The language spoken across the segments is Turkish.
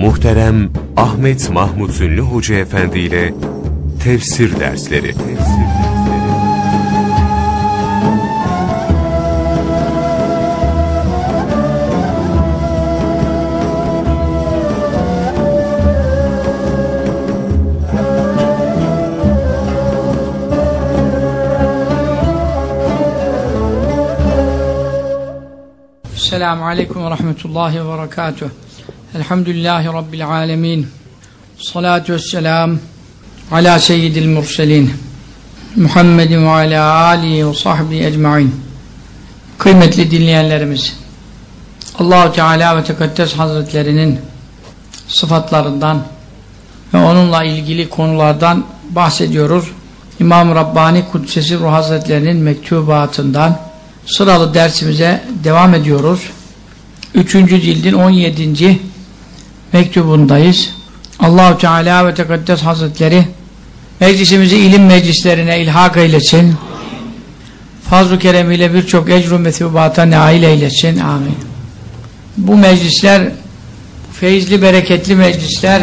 Muhterem Ahmet Mahmut Ünlü Hoca Efendi ile Tefsir Dersleri Selamun Aleyküm ve Rahmetullahi ve Berekatuhu. Elhamdülillahi Rabbil Alemin. Salatu vesselam ala seyyidil murselin. Muhammedin ve ala alihi ve sahbihi ecma'in. Kıymetli dinleyenlerimiz, Allahu Teala ve Tekaddes Hazretlerinin sıfatlarından ve onunla ilgili konulardan bahsediyoruz. İmam Rabbani Kudsesi Ruh Hazretlerinin mektubatından sıralı dersimize devam ediyoruz. Üçüncü cildin 17. mektubundayız. Allahu Teala ve Tekaddes Hazretleri meclisimizi ilim meclislerine ilhak eylesin. Fazl-ı keremiyle birçok ecru methubata nail eylesin. Amin. Bu meclisler feyizli, bereketli meclisler,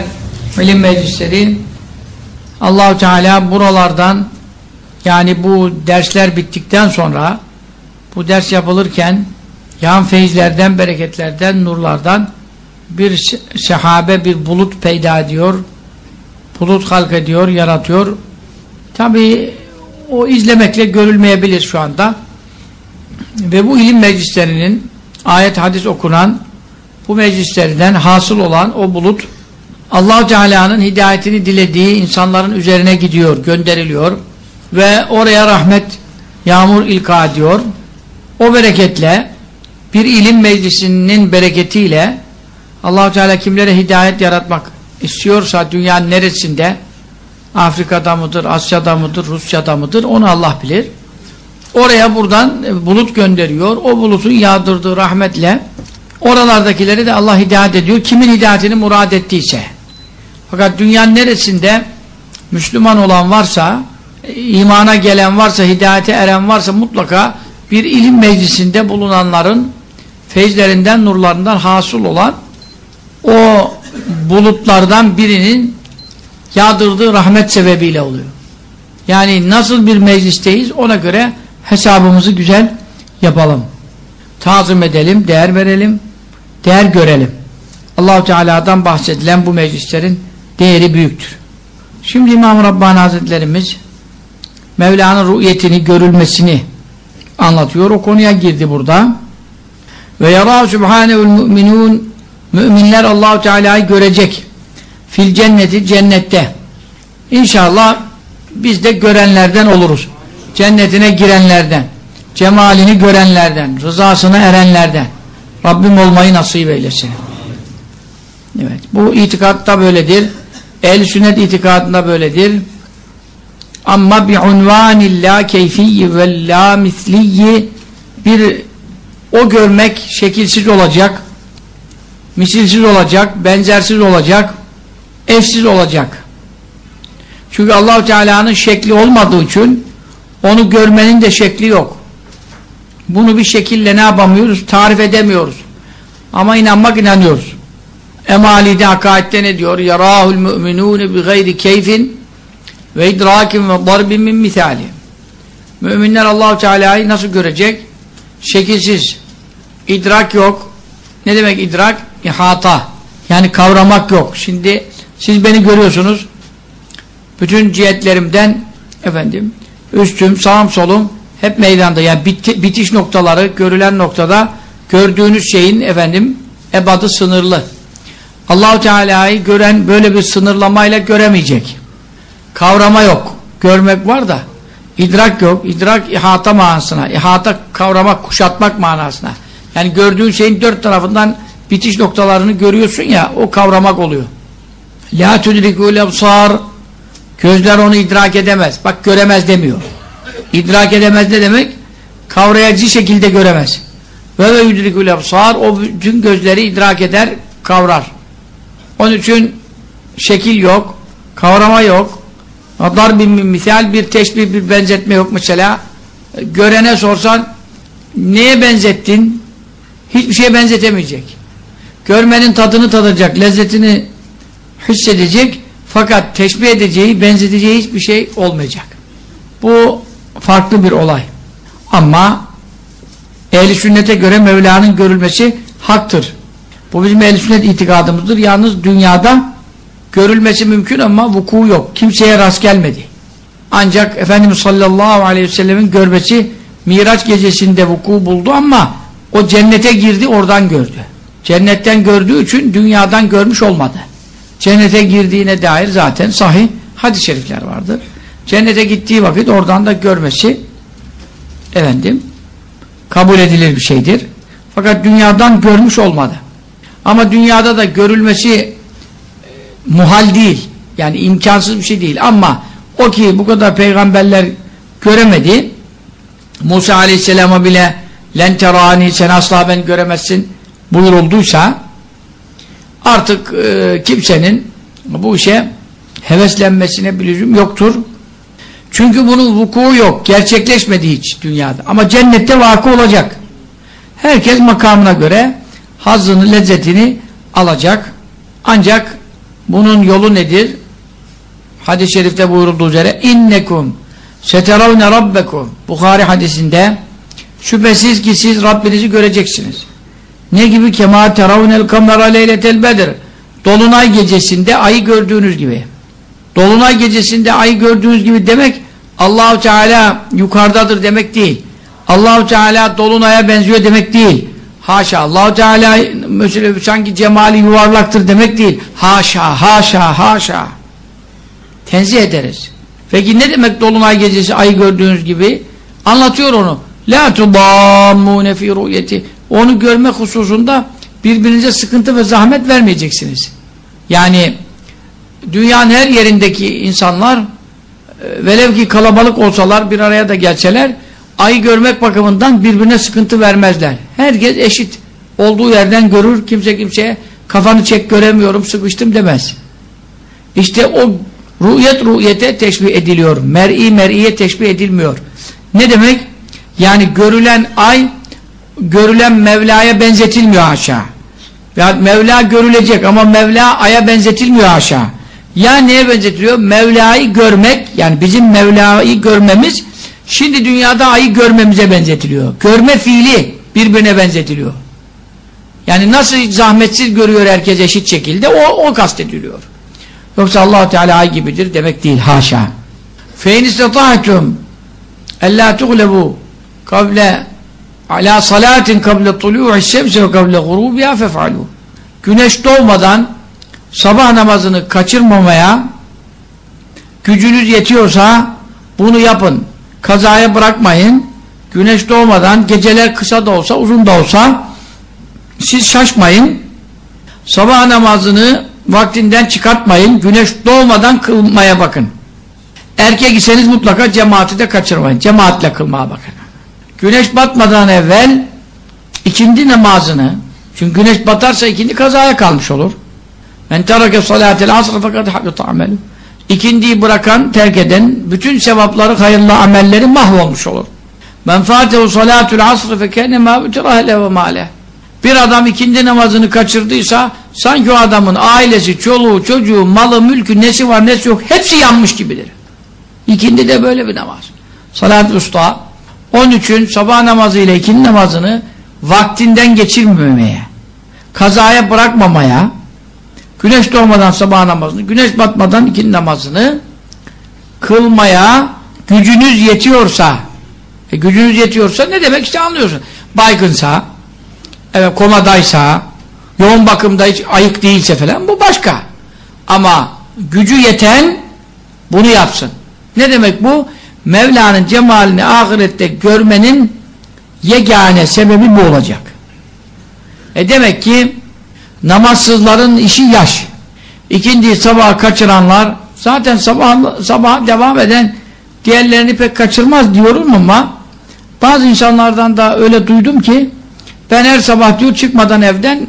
ilim meclisleri Allahu Teala buralardan yani bu dersler bittikten sonra bu ders yapılırken yan feyizlerden, bereketlerden, nurlardan bir sehabe, bir bulut peyda ediyor. Bulut halk ediyor, yaratıyor. Tabi o izlemekle görülmeyebilir şu anda. Ve bu ilim meclislerinin ayet hadis okunan bu meclislerden hasıl olan o bulut allah Teala'nın hidayetini dilediği insanların üzerine gidiyor, gönderiliyor ve oraya rahmet yağmur ilka ediyor o bereketle bir ilim meclisinin bereketiyle Allahu Teala kimlere hidayet yaratmak istiyorsa dünyanın neresinde Afrika'da mıdır, Asya'da mıdır, Rusya'da mıdır onu Allah bilir. Oraya buradan e, bulut gönderiyor. O bulutun yağdırdığı rahmetle oralardakileri de Allah hidayet ediyor. Kimin hidayetini murad ettiyse. Fakat dünyanın neresinde Müslüman olan varsa, e, imana gelen varsa, hidayete eren varsa mutlaka bir ilim meclisinde bulunanların feyizlerinden, nurlarından hasıl olan o bulutlardan birinin yağdırdığı rahmet sebebiyle oluyor. Yani nasıl bir meclisteyiz ona göre hesabımızı güzel yapalım. Tazım edelim, değer verelim, değer görelim. Allahu Teala'dan bahsedilen bu meclislerin değeri büyüktür. Şimdi İmam Rabbani Hazretlerimiz Mevla'nın rü'yetini, görülmesini anlatıyor. O konuya girdi burada. Ve yara subhanehu'l müminun müminler Allahu Teala'yı görecek. Fil cenneti cennette. İnşallah biz de görenlerden oluruz. Cennetine girenlerden, cemalini görenlerden, rızasına erenlerden. Rabbim olmayı nasip eylesin. Evet, bu itikatta böyledir. El sünnet itikadında böyledir. Amma bi unvanil la keyfiyyi ve la misliyyi bir o görmek şekilsiz olacak, misilsiz olacak, benzersiz olacak, eşsiz olacak. Çünkü Allahu Teala'nın şekli olmadığı için onu görmenin de şekli yok. Bunu bir şekille ne yapamıyoruz? Tarif edemiyoruz. Ama inanmak inanıyoruz. Emali'de hakikatte ne diyor? Yarahul müminûne bi gayri keyfin ve idrakin ve darbin min misali. Müminler Allahu Teala'yı nasıl görecek? Şekilsiz. İdrak yok. Ne demek idrak? İhata. Yani kavramak yok. Şimdi siz beni görüyorsunuz. Bütün cihetlerimden efendim üstüm, sağım, solum hep meydanda. Yani bit bitiş noktaları görülen noktada gördüğünüz şeyin efendim ebadı sınırlı. Allahu Teala'yı gören böyle bir sınırlamayla göremeyecek. Kavrama yok. Görmek var da idrak yok. İdrak ihata manasına. İhata kavramak, kuşatmak manasına. Yani gördüğün şeyin dört tarafından bitiş noktalarını görüyorsun ya o kavramak oluyor. La tudrikul ebsar Gözler onu idrak edemez. Bak göremez demiyor. İdrak edemez ne demek? Kavrayıcı şekilde göremez. Ve ve yudrikul ebsar o bütün gözleri idrak eder, kavrar. Onun için şekil yok, kavrama yok, Dar bir misal bir teşbih bir benzetme yok mesela. Görene sorsan neye benzettin? Hiçbir şeye benzetemeyecek. görmenin tadını tadacak, lezzetini hissedecek fakat teşbih edeceği, benzeteceği hiçbir şey olmayacak. Bu farklı bir olay. Ama ehli sünnete göre Mevla'nın görülmesi haktır. Bu bizim ehli sünnet itikadımızdır. Yalnız dünyada görülmesi mümkün ama vuku yok. Kimseye rast gelmedi. Ancak Efendimiz sallallahu aleyhi ve sellemin görmesi Miraç gecesinde vuku buldu ama o cennete girdi oradan gördü. Cennetten gördüğü için dünyadan görmüş olmadı. Cennete girdiğine dair zaten sahih hadis-i şerifler vardır. Cennete gittiği vakit oradan da görmesi efendim kabul edilir bir şeydir. Fakat dünyadan görmüş olmadı. Ama dünyada da görülmesi e, muhal değil. Yani imkansız bir şey değil. Ama o ki bu kadar peygamberler göremedi. Musa aleyhisselama bile len terani sen asla ben göremezsin buyurulduysa artık e, kimsenin bu işe heveslenmesine bir lüzum yoktur. Çünkü bunun vuku yok. Gerçekleşmedi hiç dünyada. Ama cennette vakı olacak. Herkes makamına göre hazzını, lezzetini alacak. Ancak bunun yolu nedir? Hadis-i şerifte buyurulduğu üzere innekum seteravne rabbekum Bukhari hadisinde şüphesiz ki siz Rabbinizi göreceksiniz. Ne gibi? Kema teravnel kamera leyletel bedir. Dolunay gecesinde ayı gördüğünüz gibi. Dolunay gecesinde ayı gördüğünüz gibi demek Allahu Teala yukarıdadır demek değil. Allahu Teala dolunaya benziyor demek değil. Haşa. Allahu Teala mesela sanki cemali yuvarlaktır demek değil. Haşa, haşa, haşa. Tenzih ederiz. Peki ne demek dolunay gecesi ayı gördüğünüz gibi? Anlatıyor onu. La tudammune fi ru'yeti. Onu görme hususunda birbirinize sıkıntı ve zahmet vermeyeceksiniz. Yani dünyanın her yerindeki insanlar e, velev ki kalabalık olsalar bir araya da gelseler ayı görmek bakımından birbirine sıkıntı vermezler. Herkes eşit olduğu yerden görür. Kimse kimseye kafanı çek göremiyorum sıkıştım demez. İşte o rüyet rüyete teşbih ediliyor. Mer'i mer'iye teşbih edilmiyor. Ne demek? Yani görülen ay görülen Mevla'ya benzetilmiyor aşağı. Ya Mevla görülecek ama Mevla aya benzetilmiyor aşağı. Ya neye benzetiliyor? Mevla'yı görmek yani bizim Mevla'yı görmemiz şimdi dünyada ayı görmemize benzetiliyor. Görme fiili birbirine benzetiliyor. Yani nasıl zahmetsiz görüyor herkes eşit şekilde o, o kastediliyor. Yoksa allah Teala ay gibidir demek değil. Haşa. فَاِنْ اِسْتَطَعْتُمْ اَلَّا تُغْلَبُوا kavle ala salatin kable tulu'i şemsi ve kable gurubiha fef'alu güneş doğmadan sabah namazını kaçırmamaya gücünüz yetiyorsa bunu yapın. Kazaya bırakmayın. Güneş doğmadan geceler kısa da olsa uzun da olsa siz şaşmayın. Sabah namazını vaktinden çıkartmayın. Güneş doğmadan kılmaya bakın. Erkek iseniz mutlaka cemaati de kaçırmayın. Cemaatle kılmaya bakın güneş batmadan evvel ikindi namazını çünkü güneş batarsa ikindi kazaya kalmış olur. Men terake salatel asr fakat habita amelu. İkindiyi bırakan, terk eden bütün sevapları, hayırlı amelleri mahvolmuş olur. Men fatehu salatul asr fekenne ma bütirahle ve male. Bir adam ikindi namazını kaçırdıysa sanki o adamın ailesi, çoluğu, çocuğu, malı, mülkü, nesi var, nesi yok hepsi yanmış gibidir. İkindi de böyle bir namaz. Salat-ı usta onun için sabah namazı ile ikindi namazını vaktinden geçirmemeye, kazaya bırakmamaya, güneş doğmadan sabah namazını, güneş batmadan ikindi namazını kılmaya gücünüz yetiyorsa, e gücünüz yetiyorsa ne demek işte anlıyorsun. Baygınsa, evet komadaysa, yoğun bakımda hiç ayık değilse falan bu başka. Ama gücü yeten bunu yapsın. Ne demek bu? Mevla'nın cemalini ahirette görmenin yegane sebebi bu olacak. E demek ki namazsızların işi yaş. İkindi sabah kaçıranlar zaten sabah sabah devam eden diğerlerini pek kaçırmaz diyorum ama bazı insanlardan da öyle duydum ki ben her sabah diyor çıkmadan evden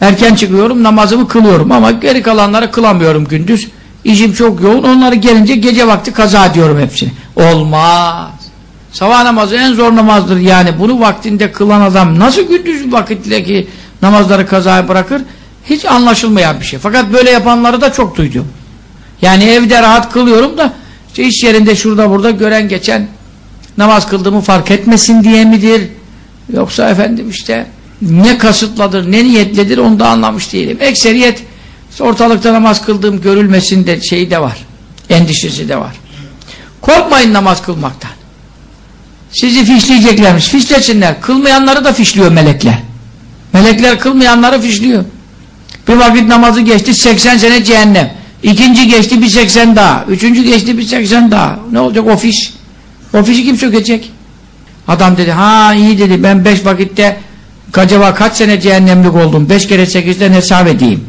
erken çıkıyorum namazımı kılıyorum ama geri kalanları kılamıyorum gündüz. İşim çok yoğun. Onları gelince gece vakti kaza diyorum hepsini. Olmaz. Sabah namazı en zor namazdır yani. Bunu vaktinde kılan adam nasıl gündüz vakitteki namazları kazaya bırakır. Hiç anlaşılmayan bir şey. Fakat böyle yapanları da çok duydum. Yani evde rahat kılıyorum da işte iş yerinde şurada burada gören geçen namaz kıldığımı fark etmesin diye midir? Yoksa efendim işte ne kasıtladır, ne niyetledir onu da anlamış değilim. Ekseriyet ortalıkta namaz kıldığım görülmesin de şeyi de var. Endişesi de var. Korkmayın namaz kılmaktan. Sizi fişleyeceklermiş. Fişlesinler. Kılmayanları da fişliyor melekler. Melekler kılmayanları fişliyor. Bir vakit namazı geçti 80 sene cehennem. İkinci geçti bir 80 daha. Üçüncü geçti bir 80 daha. Ne olacak o fiş? O fişi kim sökecek? Adam dedi ha iyi dedi ben beş vakitte acaba kaç sene cehennemlik oldum. Beş kere sekizden hesap edeyim.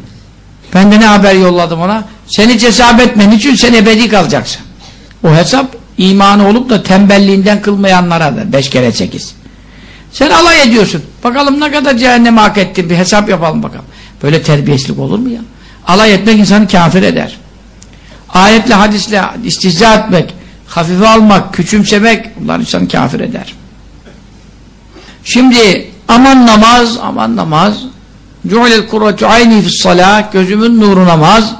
Ben de ne haber yolladım ona? Seni hesap etmen için sen ebedi kalacaksın. O hesap imanı olup da tembelliğinden kılmayanlara da beş kere sekiz. Sen alay ediyorsun. Bakalım ne kadar cehenneme hak ettin bir hesap yapalım bakalım. Böyle terbiyesizlik olur mu ya? Alay etmek insanı kafir eder. Ayetle hadisle istihza etmek, hafife almak, küçümsemek bunlar insanı kafir eder. Şimdi aman namaz, aman namaz Cu'lel kurretu ayni fissalah Gözümün nuru namaz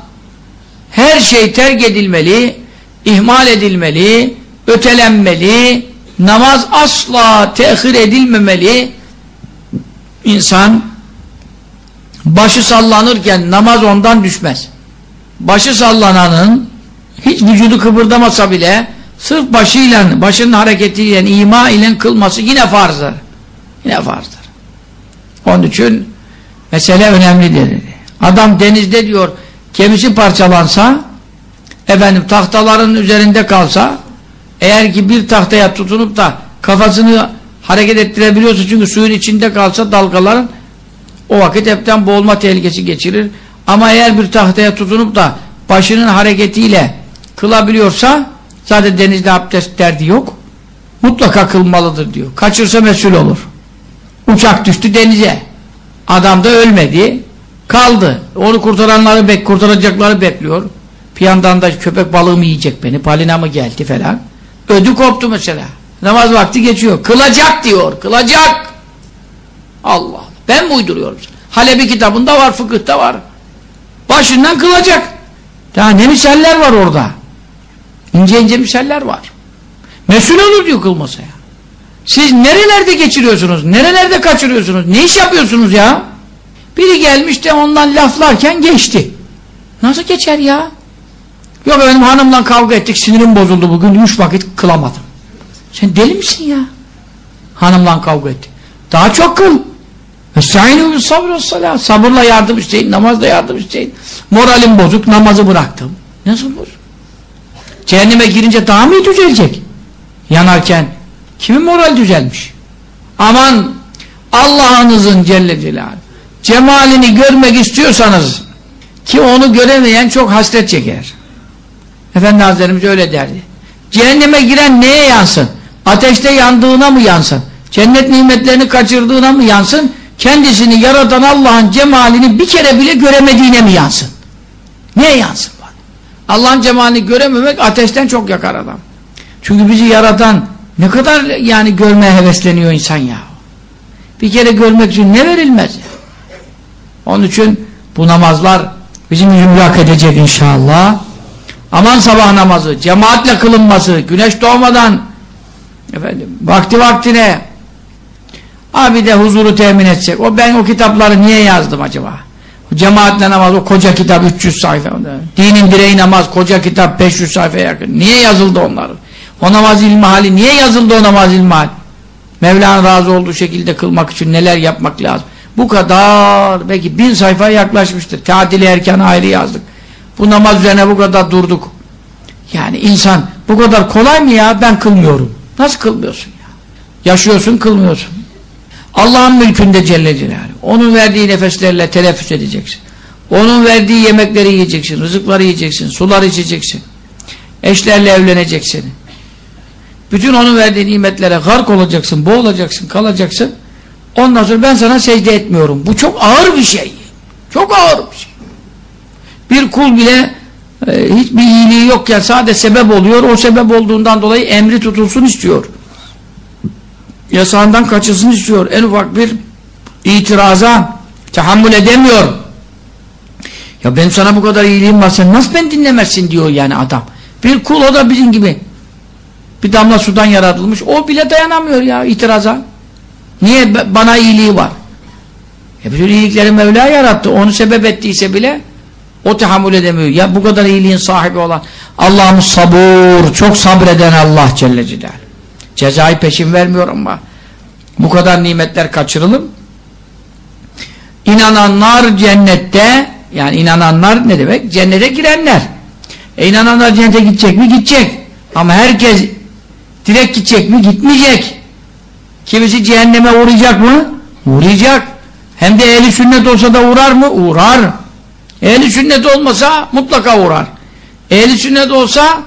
Her şey terk edilmeli ihmal edilmeli ötelenmeli namaz asla tehir edilmemeli. İnsan başı sallanırken namaz ondan düşmez. Başı sallananın hiç vücudu kıpırdamasa bile sırf başıyla başının hareketiyle ima ile kılması yine farzdır. Yine farzdır. Onun için mesele önemlidir adam denizde diyor gemisi parçalansa efendim tahtaların üzerinde kalsa eğer ki bir tahtaya tutunup da kafasını hareket ettirebiliyorsa çünkü suyun içinde kalsa dalgaların o vakit hepten boğulma tehlikesi geçirir. Ama eğer bir tahtaya tutunup da başının hareketiyle kılabiliyorsa zaten denizde abdest derdi yok. Mutlaka kılmalıdır diyor. Kaçırsa mesul olur. Uçak düştü denize. Adam da ölmedi. Kaldı. Onu kurtaranları bek kurtaracakları bekliyor. Bir yandan da köpek balığı mı yiyecek beni? Palina mı geldi falan. Ödü koptu mesela. Namaz vakti geçiyor. Kılacak diyor. Kılacak. Allah. Ben mi uyduruyorum? Halebi kitabında var, fıkıhta var. Başından kılacak. Daha ne misaller var orada? İnce ince misaller var. Mesul olur diyor kılmasa ya. Siz nerelerde geçiriyorsunuz? Nerelerde kaçırıyorsunuz? Ne iş yapıyorsunuz ya? Biri gelmiş de ondan laflarken geçti. Nasıl geçer ya? Yok benim hanımla kavga ettik, sinirim bozuldu bugün, üç vakit kılamadım. Sen deli misin ya? Hanımla kavga ettik. Daha çok kıl. Estaizu bis sabr salat. Sabırla yardım isteyin, namazla yardım isteyin. Moralim bozuk, namazı bıraktım. Nasıl bozuk? Cehenneme girince daha mı düzelecek? Yanarken kimin moral düzelmiş? Aman Allah'ınızın Celle Celaluhu cemalini görmek istiyorsanız ki onu göremeyen çok hasret çeker. Efendi Hazretlerimiz öyle derdi. Cehenneme giren neye yansın? Ateşte yandığına mı yansın? Cennet nimetlerini kaçırdığına mı yansın? Kendisini yaratan Allah'ın cemalini bir kere bile göremediğine mi yansın? Neye yansın? Allah'ın cemalini görememek ateşten çok yakar adam. Çünkü bizi yaratan ne kadar yani görmeye hevesleniyor insan ya. Bir kere görmek için ne verilmez? Onun için bu namazlar bizim yüzümüzü edecek inşallah. Aman sabah namazı, cemaatle kılınması, güneş doğmadan efendim, vakti vaktine abi de huzuru temin edecek. O ben o kitapları niye yazdım acaba? Cemaatle namaz, o koca kitap 300 sayfa. Dinin direği namaz, koca kitap 500 sayfaya yakın. Niye yazıldı onlar? O namaz ilmihali, niye yazıldı o namaz ilmihali? Mevla'nın razı olduğu şekilde kılmak için neler yapmak lazım? Bu kadar, belki bin sayfaya yaklaşmıştır. Tadili erken ayrı yazdık. Bu namaz üzerine bu kadar durduk. Yani insan bu kadar kolay mı ya? Ben kılmıyorum. Nasıl kılmıyorsun ya? Yaşıyorsun, kılmıyorsun. Allah'ın mülkünde Celle Celaluhu. Onun verdiği nefeslerle teneffüs edeceksin. Onun verdiği yemekleri yiyeceksin, rızıkları yiyeceksin, sular içeceksin. Eşlerle evleneceksin. Bütün onun verdiği nimetlere gark olacaksın, boğulacaksın, kalacaksın. Ondan sonra ben sana secde etmiyorum. Bu çok ağır bir şey. Çok ağır bir şey. Bir kul bile e, hiçbir iyiliği yokken sadece sebep oluyor. O sebep olduğundan dolayı emri tutulsun istiyor. Yasağından kaçılsın istiyor. En ufak bir itiraza Tahammül edemiyor. Ya ben sana bu kadar iyiliğim var sen nasıl ben dinlemezsin diyor yani adam. Bir kul o da bizim gibi. Bir damla sudan yaratılmış. O bile dayanamıyor ya itiraza. Niye bana iyiliği var? E bütün iyilikleri Mevla yarattı. Onu sebep ettiyse bile o tahammül edemiyor. Ya bu kadar iyiliğin sahibi olan Allah'ımız sabur, çok sabreden Allah Celle Celaluhu. Cezayı peşin vermiyor ama bu kadar nimetler kaçırılır. İnananlar cennette yani inananlar ne demek? Cennete girenler. E inananlar cennete gidecek mi? Gidecek. Ama herkes direkt gidecek mi? Gitmeyecek. Kimisi cehenneme uğrayacak mı? Uğrayacak. Hem de ehli sünnet olsa da uğrar mı? Uğrar. Ehli sünnet olmasa mutlaka uğrar. Ehli sünnet olsa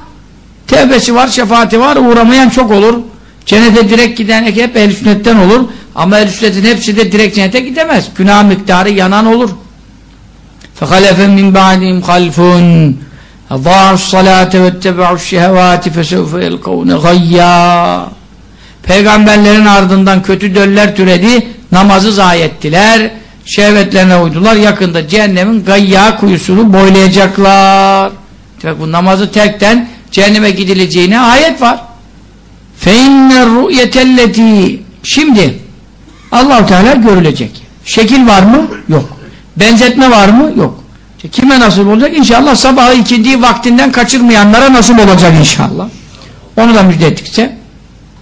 tevbesi var, şefaati var, uğramayan çok olur. Cennete direkt giden hep ehli sünnetten olur. Ama ehli sünnetin hepsi de direkt cennete gidemez. Günah miktarı yanan olur. فَخَلَفَ مِنْ بَعْدِهِمْ خَلْفٌ اَضَاعُ الصَّلَاةَ وَاتَّبَعُ الشَّهَوَاتِ فَسَوْفَ يَلْقَوْنَ غَيَّا Peygamberlerin ardından kötü döller türedi, namazı zayi ettiler, şehvetlerine uydular, yakında cehennemin gayya kuyusunu boylayacaklar. Demek bu namazı terkten cehenneme gidileceğine ayet var. فَاِنَّ الرُّؤْيَةَ الَّتِي Şimdi allah Teala görülecek. Şekil var mı? Yok. Benzetme var mı? Yok. İşte kime nasıl olacak? İnşallah sabahı ikindiği vaktinden kaçırmayanlara nasıl olacak inşallah. Onu da müjde ettikçe.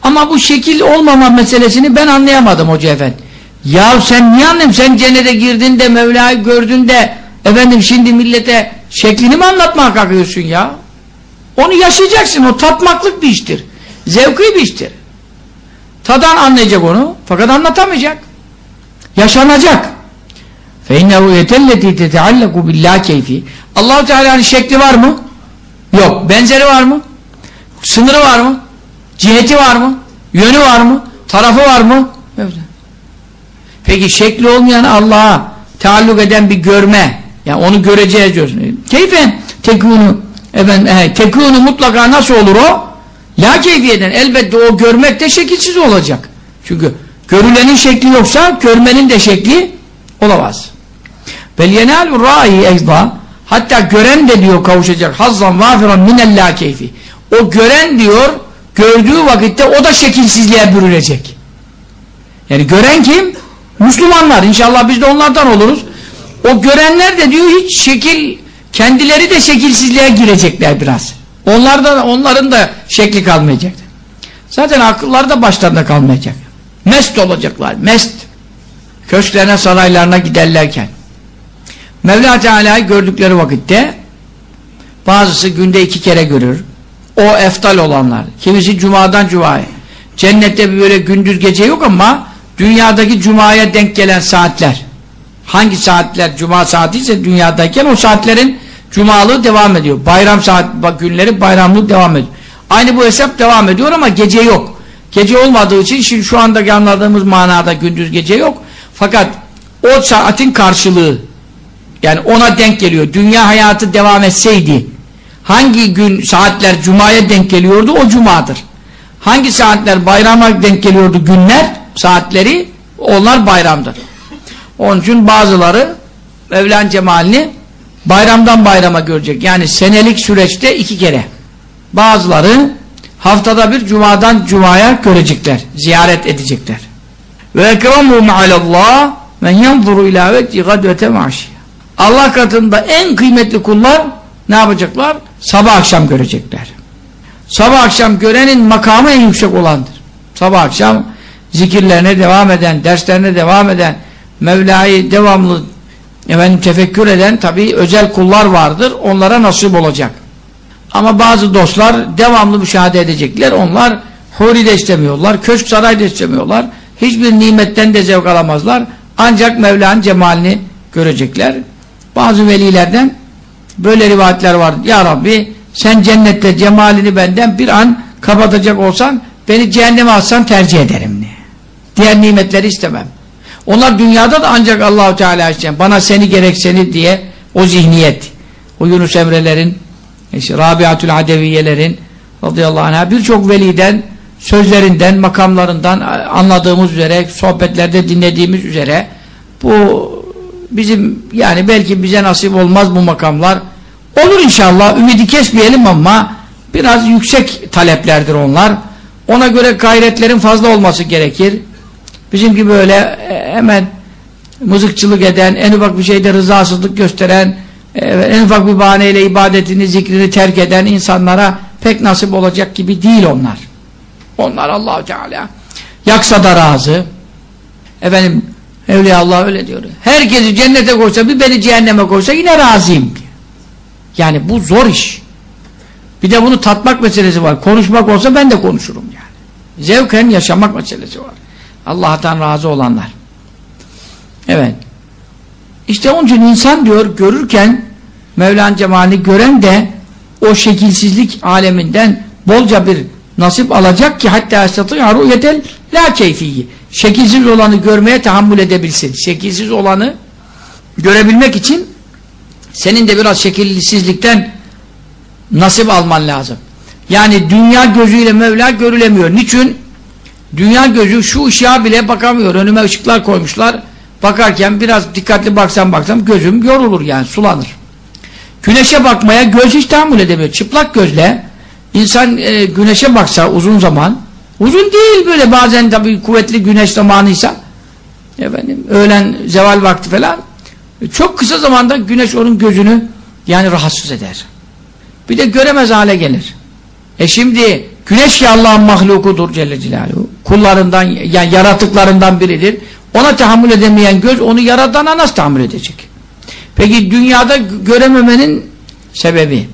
Ama bu şekil olmama meselesini ben anlayamadım hoca efendi. Ya sen niye anlayayım? Sen cennete girdin de Mevla'yı gördün de efendim şimdi millete şeklini mi anlatmaya kalkıyorsun ya? Onu yaşayacaksın. O tatmaklık bir iştir. Zevkli bir iştir. Tadan anlayacak onu. Fakat anlatamayacak. Yaşanacak. فَاِنَّهُ يَتَلَّتِي تَتَعَلَّقُ بِاللّٰهِ keyfi. allah Teala'nın şekli var mı? Yok. Benzeri var mı? Sınırı var mı? Ciheti var mı? Yönü var mı? Tarafı var mı? Peki şekli olmayan Allah'a taalluk eden bir görme yani onu göreceğiz diyorsun. Keyfe tekunu efendim, e, tekunu mutlaka nasıl olur o? La keyfiyeden elbette o görmek de şekilsiz olacak. Çünkü görülenin şekli yoksa görmenin de şekli olamaz. Bel yenalu ra'i ecda hatta gören de diyor kavuşacak hazzan vafiran minella keyfi. O gören diyor gördüğü vakitte o da şekilsizliğe bürünecek. Yani gören kim? Müslümanlar. İnşallah biz de onlardan oluruz. O görenler de diyor hiç şekil kendileri de şekilsizliğe girecekler biraz. Onlardan, onların da şekli kalmayacak. Zaten akılları da başlarında kalmayacak. Mest olacaklar. Mest. Köşklerine, saraylarına giderlerken. Mevla Teala'yı gördükleri vakitte bazısı günde iki kere görür. O eftal olanlar. Kimisi cumadan cumaya. Cennette böyle gündüz gece yok ama dünyadaki cumaya denk gelen saatler. Hangi saatler cuma saati ise dünyadayken o saatlerin cumalığı devam ediyor. Bayram saat günleri bayramlık devam ediyor. Aynı bu hesap devam ediyor ama gece yok. Gece olmadığı için şimdi şu andaki anladığımız manada gündüz gece yok. Fakat o saatin karşılığı yani ona denk geliyor. Dünya hayatı devam etseydi hangi gün saatler cumaya denk geliyordu o cumadır. Hangi saatler bayrama denk geliyordu günler saatleri onlar bayramdır. Onun için bazıları Mevlan cemalini bayramdan bayrama görecek. Yani senelik süreçte iki kere. Bazıları haftada bir cumadan cumaya görecekler. Ziyaret edecekler. Ve ekremu me'alallah men yanzuru ila vecci gadvete maşiye. Allah katında en kıymetli kullar ne yapacaklar? Sabah akşam görecekler. Sabah akşam görenin makamı en yüksek olandır. Sabah akşam zikirlerine devam eden, derslerine devam eden, Mevla'yı devamlı efendim, tefekkür eden tabi özel kullar vardır. Onlara nasip olacak. Ama bazı dostlar devamlı müşahede edecekler. Onlar huri de istemiyorlar, köşk saray da istemiyorlar. Hiçbir nimetten de zevk alamazlar. Ancak Mevla'nın cemalini görecekler. Bazı velilerden böyle rivayetler var. Ya Rabbi sen cennette cemalini benden bir an kapatacak olsan beni cehenneme atsan tercih ederim diye. Diğer nimetleri istemem. Onlar dünyada da ancak Allahu Teala için bana seni gerek seni diye o zihniyet. O Yunus Emre'lerin işte Rabiatül Adeviyelerin radıyallahu anh'a birçok veliden sözlerinden, makamlarından anladığımız üzere, sohbetlerde dinlediğimiz üzere bu bizim yani belki bize nasip olmaz bu makamlar. Olur inşallah ümidi kesmeyelim ama biraz yüksek taleplerdir onlar. Ona göre gayretlerin fazla olması gerekir. Bizim gibi böyle e, hemen mızıkçılık eden, en ufak bir şeyde rızasızlık gösteren, e, en ufak bir bahaneyle ibadetini, zikrini terk eden insanlara pek nasip olacak gibi değil onlar. Onlar allah Teala yaksa da razı. Efendim Evliya Allah öyle diyor. Herkesi cennete koysa bir beni cehenneme koysa yine razıyım. Yani bu zor iş. Bir de bunu tatmak meselesi var. Konuşmak olsa ben de konuşurum yani. Zevken yaşamak meselesi var. Allah'tan razı olanlar. Evet. İşte onun için insan diyor görürken Mevlana cemalini gören de o şekilsizlik aleminden bolca bir nasip alacak ki hatta esatı ruyetel la keyfiyi. Şekilsiz olanı görmeye tahammül edebilsin. Şekilsiz olanı görebilmek için senin de biraz şekilsizlikten nasip alman lazım. Yani dünya gözüyle Mevla görülemiyor. Niçin? Dünya gözü şu ışığa bile bakamıyor. Önüme ışıklar koymuşlar. Bakarken biraz dikkatli baksam baksam gözüm yorulur yani sulanır. Güneşe bakmaya göz hiç tahammül edemiyor. Çıplak gözle insan e, güneşe baksa uzun zaman uzun değil böyle bazen tabii kuvvetli güneş zamanıysa efendim öğlen zeval vakti falan çok kısa zamanda güneş onun gözünü yani rahatsız eder. Bir de göremez hale gelir. E şimdi güneş ki Allah'ın mahlukudur Celle Celaluhu. Kullarından yani yaratıklarından biridir. Ona tahammül edemeyen göz onu yaradana nasıl tahammül edecek? Peki dünyada görememenin sebebi.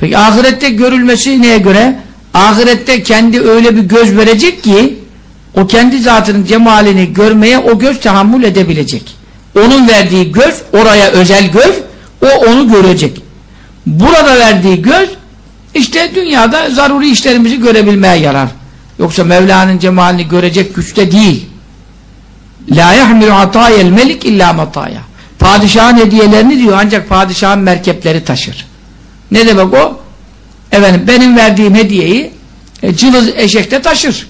Peki ahirette görülmesi neye göre? Ahirette kendi öyle bir göz verecek ki o kendi zatının cemalini görmeye o göz tahammül edebilecek. Onun verdiği göz, oraya özel göz, o onu görecek. Burada verdiği göz, işte dünyada zaruri işlerimizi görebilmeye yarar. Yoksa Mevla'nın cemalini görecek güçte değil. La yahmilu atayel melik illa mataya. Padişahın hediyelerini diyor ancak padişahın merkepleri taşır. Ne demek o? Efendim benim verdiğim hediyeyi e, cılız eşekte taşır.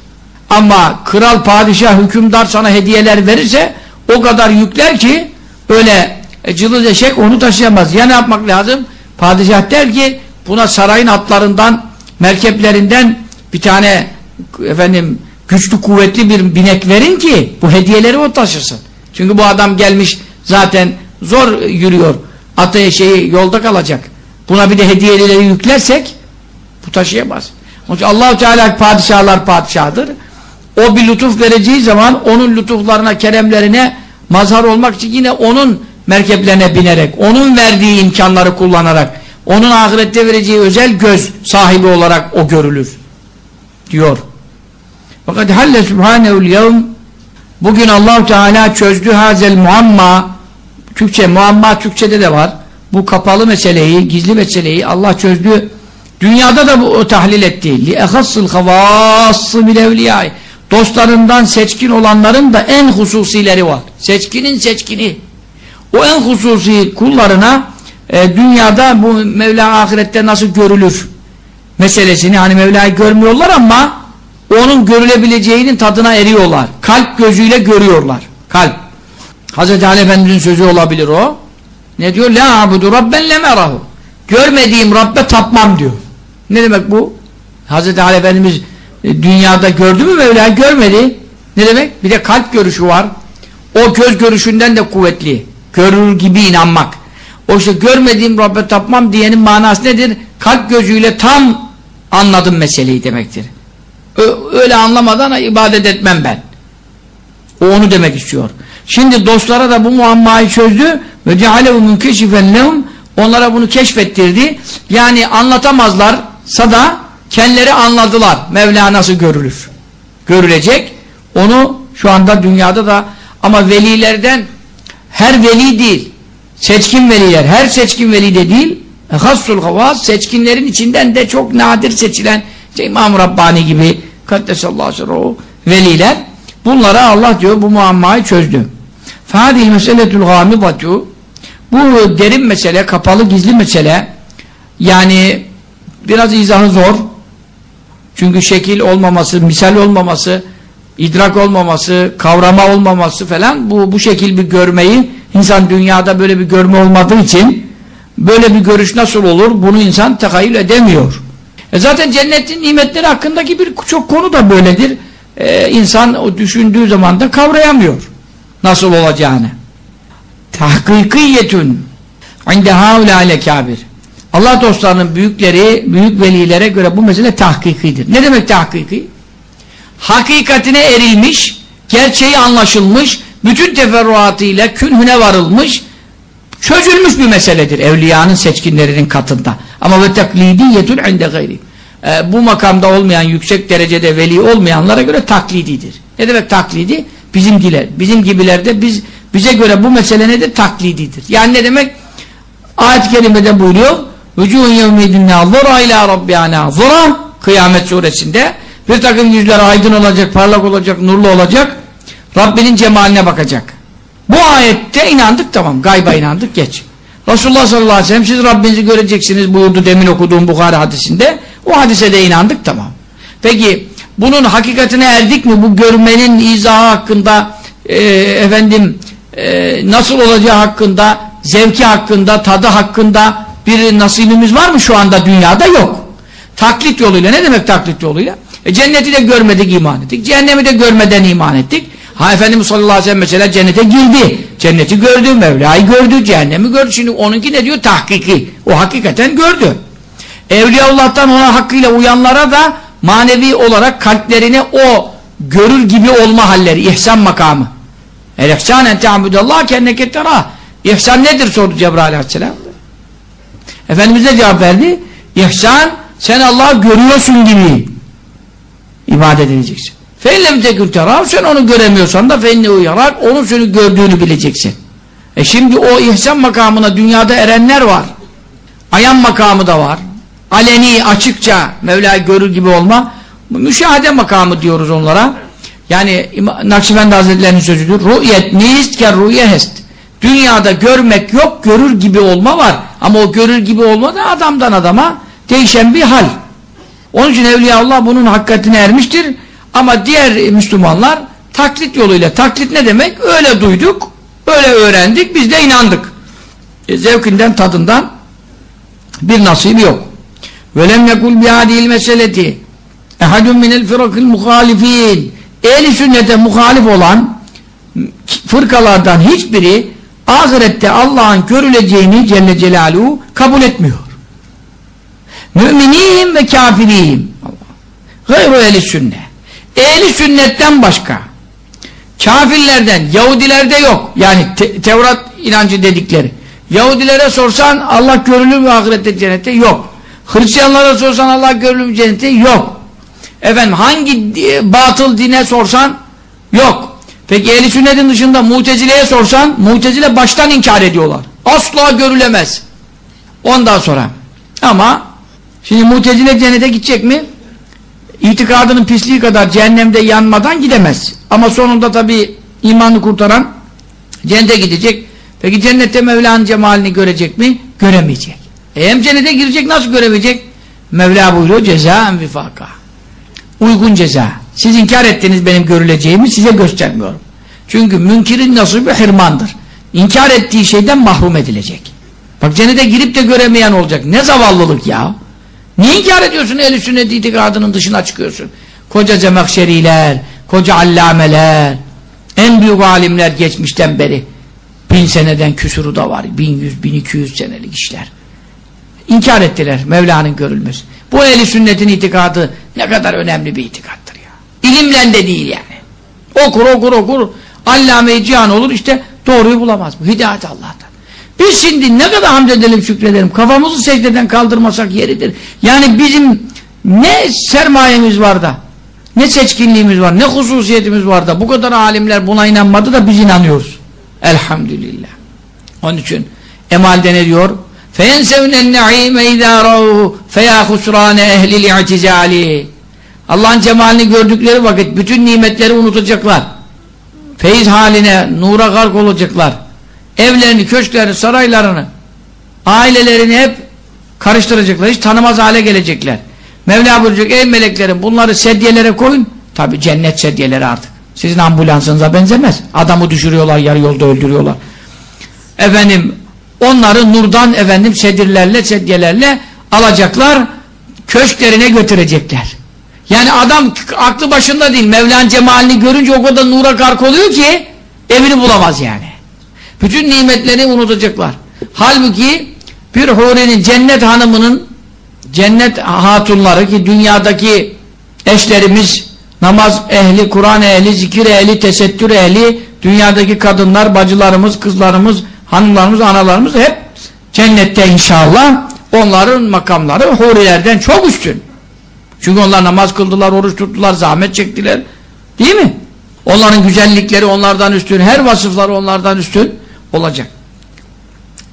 Ama kral, padişah, hükümdar sana hediyeler verirse o kadar yükler ki öyle e, cılız eşek onu taşıyamaz. Ya ne yapmak lazım? Padişah der ki buna sarayın atlarından, merkeplerinden bir tane efendim güçlü kuvvetli bir binek verin ki bu hediyeleri o taşısın. Çünkü bu adam gelmiş zaten zor yürüyor. Atı şeyi yolda kalacak. Buna bir de hediyeleri yüklersek bu taşıyamaz. Onun için allah Teala padişahlar padişahdır. O bir lütuf vereceği zaman onun lütuflarına, keremlerine mazhar olmak için yine onun merkeplerine binerek, onun verdiği imkanları kullanarak, onun ahirette vereceği özel göz sahibi olarak o görülür. Diyor. Fakat halle subhanehu'l yevm bugün Allahu Teala çözdü hazel muamma Türkçe muamma Türkçede de var. Bu kapalı meseleyi, gizli meseleyi Allah çözdü. Dünyada da bu o tahlil etti. Li ehassul havassı bil evliyai. Dostlarından seçkin olanların da en hususileri var. Seçkinin seçkini. O en hususi kullarına e, dünyada bu Mevla ahirette nasıl görülür meselesini hani Mevla'yı görmüyorlar ama onun görülebileceğinin tadına eriyorlar. Kalp gözüyle görüyorlar. Kalp. Hazreti Ali Efendimiz'in sözü olabilir o. Ne diyor? La abudu rabben lemerahu. Görmediğim Rabbe tapmam diyor. Ne demek bu? Hazreti Ali Efendimiz e, dünyada gördü mü Mevla? Görmedi. Ne demek? Bir de kalp görüşü var. O göz görüşünden de kuvvetli. Görür gibi inanmak. O işte görmediğim Rabbe tapmam diyenin manası nedir? Kalp gözüyle tam anladım meseleyi demektir. Öyle anlamadan ibadet etmem ben. O onu demek istiyor. Şimdi dostlara da bu muammayı çözdü ve cealehu münkeşifen lehum onlara bunu keşfettirdi. Yani anlatamazlarsa da kendileri anladılar. Mevla nasıl görülür? Görülecek. Onu şu anda dünyada da ama velilerden her veli değil. Seçkin veliler. Her seçkin veli de değil. Hassul havas seçkinlerin içinden de çok nadir seçilen işte İmam Rabbani gibi Kaddesallahu aleyhi veliler bunlara Allah diyor bu muammayı çözdü. Fadil meseletul gamidatu bu derin mesele, kapalı gizli mesele yani biraz izahı zor. Çünkü şekil olmaması, misal olmaması, idrak olmaması, kavrama olmaması falan bu bu şekil bir görmeyi İnsan dünyada böyle bir görme olmadığı için böyle bir görüş nasıl olur? Bunu insan tekayyül edemiyor. E zaten cennetin nimetleri hakkındaki bir çok konu da böyledir. E, insan o düşündüğü zaman da kavrayamıyor. Nasıl olacağını. Tahkikiyetün inde haulâle kâbir. Allah dostlarının büyükleri, büyük velilere göre bu mesele tahkikidir. Ne demek tahkiki? Hakikatine erilmiş, gerçeği anlaşılmış, bütün teferruatıyla künhüne varılmış, çözülmüş bir meseledir evliyanın seçkinlerinin katında. Ama ve taklidiyetun inde gayri. E, bu makamda olmayan, yüksek derecede veli olmayanlara göre taklididir. Ne demek taklidi? Bizim gibiler. Bizim gibilerde biz bize göre bu mesele nedir? Taklididir. Yani ne demek? Ayet-i kerimede buyuruyor. Vücuhun yevmidin nazura ila rabbiha nazura Kıyamet suresinde bir takım yüzler aydın olacak, parlak olacak, nurlu olacak. Rabbinin cemaline bakacak. Bu ayette inandık tamam. Gayba inandık geç. Resulullah sallallahu aleyhi ve sellem siz Rabbinizi göreceksiniz buyurdu demin okuduğum Bukhari hadisinde. O hadise de inandık tamam. Peki bunun hakikatine erdik mi? Bu görmenin izahı hakkında e, efendim e, nasıl olacağı hakkında zevki hakkında, tadı hakkında bir nasibimiz var mı şu anda dünyada? Yok. Taklit yoluyla. Ne demek taklit yoluyla? E, cenneti de görmedik iman ettik. Cehennemi de görmeden iman ettik. Ha Efendimiz sallallahu aleyhi ve sellem mesela cennete girdi. Cenneti gördü, Mevla'yı gördü, cehennemi gördü. Şimdi onunki ne diyor? Tahkiki. O hakikaten gördü. Evliyaullah'tan ona hakkıyla uyanlara da manevi olarak kalplerine o görür gibi olma halleri, ihsan makamı. El ihsan en te'abudallah kenneke terah. İhsan nedir sordu Cebrail aleyhisselam. Efendimiz ne cevap verdi? İhsan sen Allah'ı görüyorsun gibi ibadet edeceksin. Feillem tekün terav sen onu göremiyorsan da fenne uyarak onun seni gördüğünü bileceksin. E şimdi o ihsan makamına dünyada erenler var. Ayan makamı da var. Aleni açıkça Mevla'yı görür gibi olma. Müşahede makamı diyoruz onlara. Yani Nakşibendi Hazretleri'nin sözüdür. Ru'yet nist ker ru'yehest. Dünyada görmek yok, görür gibi olma var. Ama o görür gibi olma da adamdan adama değişen bir hal. Onun için Evliyaullah bunun hakikatine ermiştir. Ama diğer Müslümanlar taklit yoluyla. Taklit ne demek? Öyle duyduk, öyle öğrendik, biz de inandık. E, zevkinden, tadından bir nasibi yok. وَلَمْ يَكُلْ بِهَادِهِ الْمَسَلَةِ اَحَدٌ مِنَ الْفِرَقِ الْمُخَالِفِينَ Ehli sünnete muhalif olan fırkalardan hiçbiri ahirette Allah'ın görüleceğini Celle Celaluhu kabul etmiyor. Müminiyim ve kafiriyim. Gayru ehli sünnet. Ehli sünnetten başka. Kafirlerden, Yahudilerde yok. Yani te Tevrat inancı dedikleri. Yahudilere sorsan Allah görülür mü ahirette cennette? Yok. Hristiyanlara sorsan Allah görülür mü cennette? Yok. Efendim hangi batıl dine sorsan? Yok. Peki ehli sünnetin dışında mutezileye sorsan mutezile baştan inkar ediyorlar. Asla görülemez. Ondan sonra. Ama şimdi mutezile cennete gidecek mi? İtikadının pisliği kadar cehennemde yanmadan gidemez. Ama sonunda tabi imanı kurtaran cennete gidecek. Peki cennette Mevla'nın cemalini görecek mi? Göremeyecek. E hem cennete girecek nasıl göremeyecek? Mevla buyuruyor cezaen vifaka. Uygun ceza. Siz inkar ettiniz benim görüleceğimi size göstermiyorum. Çünkü münkirin nasıl bir hırmandır. İnkar ettiği şeyden mahrum edilecek. Bak cennete girip de göremeyen olacak. Ne zavallılık ya. Niye inkar ediyorsun ehl sünnet itikadının dışına çıkıyorsun? Koca zemekşeriler, koca allameler, en büyük alimler geçmişten beri bin seneden küsuru da var. Bin yüz, bin iki yüz senelik işler. İnkar ettiler Mevla'nın görülmesi. Bu ehli sünnetin itikadı ne kadar önemli bir itikattır ya. İlimle de değil yani. Okur okur okur. Allame-i cihan olur işte doğruyu bulamaz. Bu hidayet Allah'tan. Biz şimdi ne kadar hamd edelim şükredelim. Kafamızı secdeden kaldırmasak yeridir. Yani bizim ne sermayemiz var da ne seçkinliğimiz var ne hususiyetimiz var da bu kadar alimler buna inanmadı da biz inanıyoruz. Elhamdülillah. Onun için emalde ne diyor? فَيَنْسَوْنَ النَّعِيمَ اِذَا رَوْهُ فَيَا خُسْرَانَ اَهْلِ الْاِعْتِزَالِ Allah'ın cemalini gördükleri vakit bütün nimetleri unutacaklar. Feyiz haline, nura gark olacaklar. Evlerini, köşklerini, saraylarını, ailelerini hep karıştıracaklar. Hiç tanımaz hale gelecekler. Mevla buyuracak, ey meleklerim bunları sedyelere koyun. Tabi cennet sedyeleri artık. Sizin ambulansınıza benzemez. Adamı düşürüyorlar, yarı yolda öldürüyorlar. efendim onları nurdan efendim sedirlerle sedyelerle alacaklar köşklerine götürecekler. Yani adam aklı başında değil Mevla'nın cemalini görünce o kadar nura gark oluyor ki evini bulamaz yani. Bütün nimetleri unutacaklar. Halbuki bir hurinin cennet hanımının cennet hatunları ki dünyadaki eşlerimiz namaz ehli, Kur'an ehli, zikir ehli, tesettür ehli dünyadaki kadınlar, bacılarımız, kızlarımız, hanımlarımız, analarımız hep cennette inşallah onların makamları hurilerden çok üstün. Çünkü onlar namaz kıldılar, oruç tuttular, zahmet çektiler. Değil mi? Onların güzellikleri onlardan üstün, her vasıfları onlardan üstün olacak.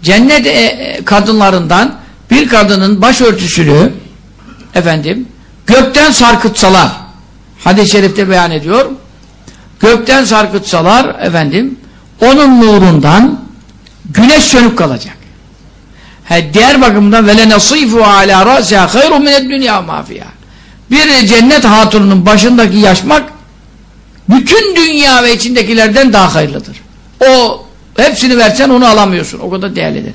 Cennet e, kadınlarından bir kadının başörtüsünü efendim gökten sarkıtsalar hadis-i şerifte beyan ediyor gökten sarkıtsalar efendim onun nurundan güneş sönük kalacak. He, diğer bakımdan vele nasifu ala ra'siha hayrun mined dünya mafiya. Bir cennet hatununun başındaki yaşmak bütün dünya ve içindekilerden daha hayırlıdır. O hepsini versen onu alamıyorsun. O kadar değerlidir.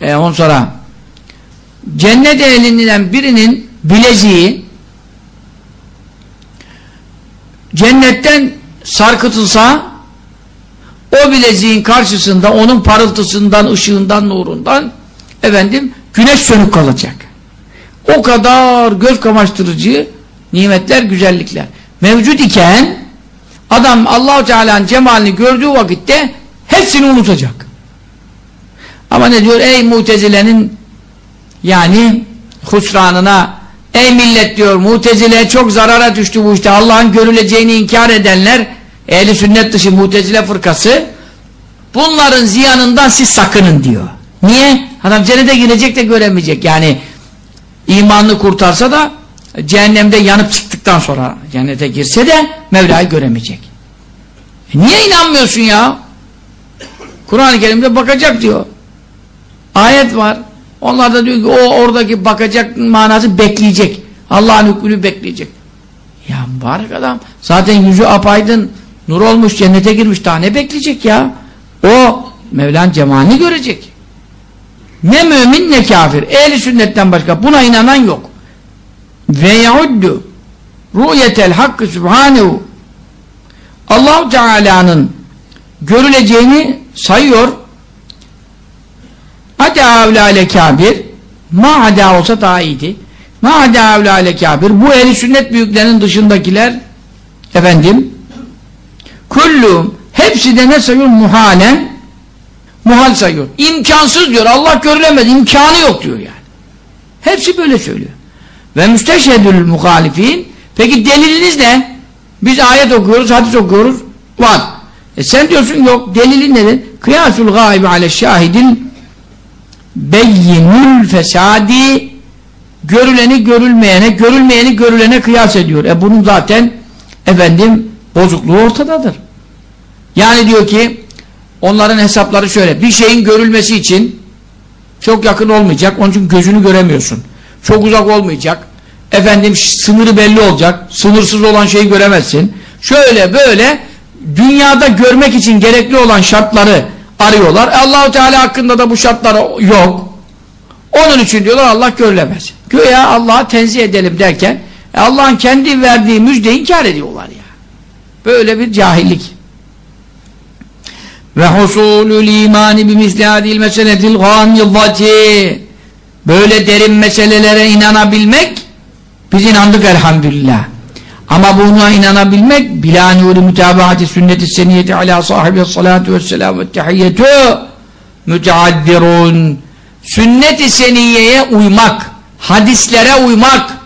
E, on sonra cennet ehlinden birinin bileziği cennetten sarkıtılsa o bileziğin karşısında onun parıltısından, ışığından, nurundan efendim güneş sönük kalacak. O kadar göz kamaştırıcı nimetler, güzellikler mevcut iken adam Allahu Teala'nın cemalini gördüğü vakitte hepsini unutacak. Ama ne diyor? Ey mutezilenin yani husranına ey millet diyor mutezile çok zarara düştü bu işte Allah'ın görüleceğini inkar edenler ehli sünnet dışı mutezile fırkası bunların ziyanından siz sakının diyor. Niye? Adam cennete girecek de göremeyecek. Yani imanını kurtarsa da cehennemde yanıp çıktıktan sonra cennete girse de Mevla'yı göremeyecek. E niye inanmıyorsun ya? Kur'an-ı Kerim'de bakacak diyor. Ayet var. Onlar da diyor ki o oradaki bakacak manası bekleyecek. Allah'ın hükmünü bekleyecek. Ya mübarek adam. Zaten yüzü apaydın. Nur olmuş cennete girmiş. Daha ne bekleyecek ya? O Mevla'nın cemalini görecek. Ne mümin ne kafir. Ehli sünnetten başka buna inanan yok. Ve yauddu ru'yetel hakkı subhanehu Allahu Teala'nın görüleceğini sayıyor Hada evlâle kâbir ma hada olsa daha iyiydi. Ma hada evlâle kâbir bu ehli sünnet büyüklerinin dışındakiler efendim kullum hepsi de ne sayıyor? Muhalen muhal sayıyor. İmkansız diyor. Allah görülemez. imkanı yok diyor yani. Hepsi böyle söylüyor. Ve müsteşhedül muhalifin peki deliliniz ne? Biz ayet okuyoruz, hadis okuyoruz. Var. E sen diyorsun yok. Delilin nedir? Kıyasul gâibi ale şahidil beyyinül fesadi görüleni görülmeyene, görülmeyeni görülene kıyas ediyor. E bunun zaten efendim bozukluğu ortadadır. Yani diyor ki onların hesapları şöyle. Bir şeyin görülmesi için çok yakın olmayacak. Onun için gözünü göremiyorsun. Çok uzak olmayacak. Efendim sınırı belli olacak. Sınırsız olan şeyi göremezsin. Şöyle böyle dünyada görmek için gerekli olan şartları arıyorlar. E Allahu Teala hakkında da bu şartlar yok. Onun için diyorlar Allah görülemez. Göya Allah'a tenzih edelim derken e Allah'ın kendi verdiği müjdeyi inkar ediyorlar ya. Böyle bir cahillik. Ve husulül imani bimisli hadil meseletil gâmyızzati Böyle derin meselelere inanabilmek biz inandık elhamdülillah. Ama buna inanabilmek bila nuri mütabaati sünneti seniyeti ala sahibi salatu vesselam ve tehiyyetu müteaddirun sünnet-i seniyeye uymak hadislere uymak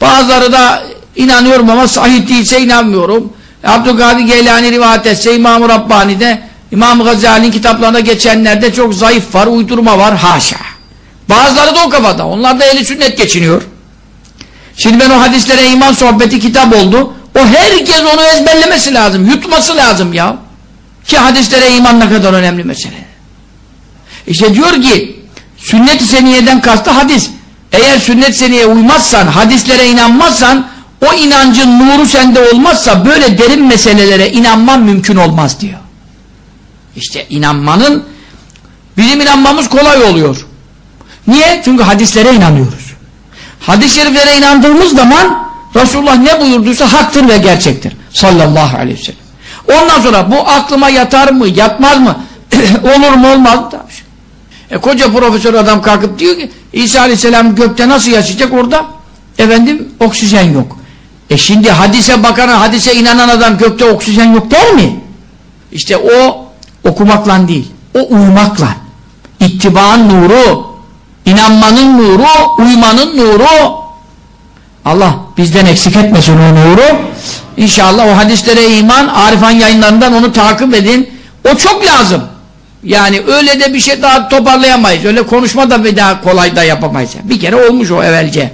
bazıları da inanıyorum ama sahih değilse inanmıyorum Abdülkadir Geylani rivayet etse İmam-ı Rabbani'de İmam Gazali'nin kitaplarında geçenlerde çok zayıf var, uydurma var, haşa. Bazıları da o kafada. Onlar da eli sünnet geçiniyor. Şimdi ben o hadislere iman sohbeti kitap oldu. O herkes onu ezberlemesi lazım. Yutması lazım ya. Ki hadislere iman ne kadar önemli mesele. İşte diyor ki sünnet-i seniyeden kastı hadis. Eğer sünnet seniye uymazsan, hadislere inanmazsan o inancın nuru sende olmazsa böyle derin meselelere inanman mümkün olmaz diyor. İşte inanmanın bizim inanmamız kolay oluyor. Niye? Çünkü hadislere inanıyoruz. Hadis-i şeriflere inandığımız zaman Resulullah ne buyurduysa haktır ve gerçektir. Sallallahu aleyhi ve sellem. Ondan sonra bu aklıma yatar mı, yatmaz mı, olur mu, olmaz mı? E koca profesör adam kalkıp diyor ki İsa aleyhisselam gökte nasıl yaşayacak orada? Efendim oksijen yok. E şimdi hadise bakan, hadise inanan adam gökte oksijen yok der mi? İşte o okumakla değil, o uymakla. İttibaan nuru, inanmanın nuru, uymanın nuru. Allah bizden eksik etmesin o nuru. İnşallah o hadislere iman, Arifan yayınlarından onu takip edin. O çok lazım. Yani öyle de bir şey daha toparlayamayız. Öyle konuşma da bir daha kolay da yapamayız. Bir kere olmuş o evvelce.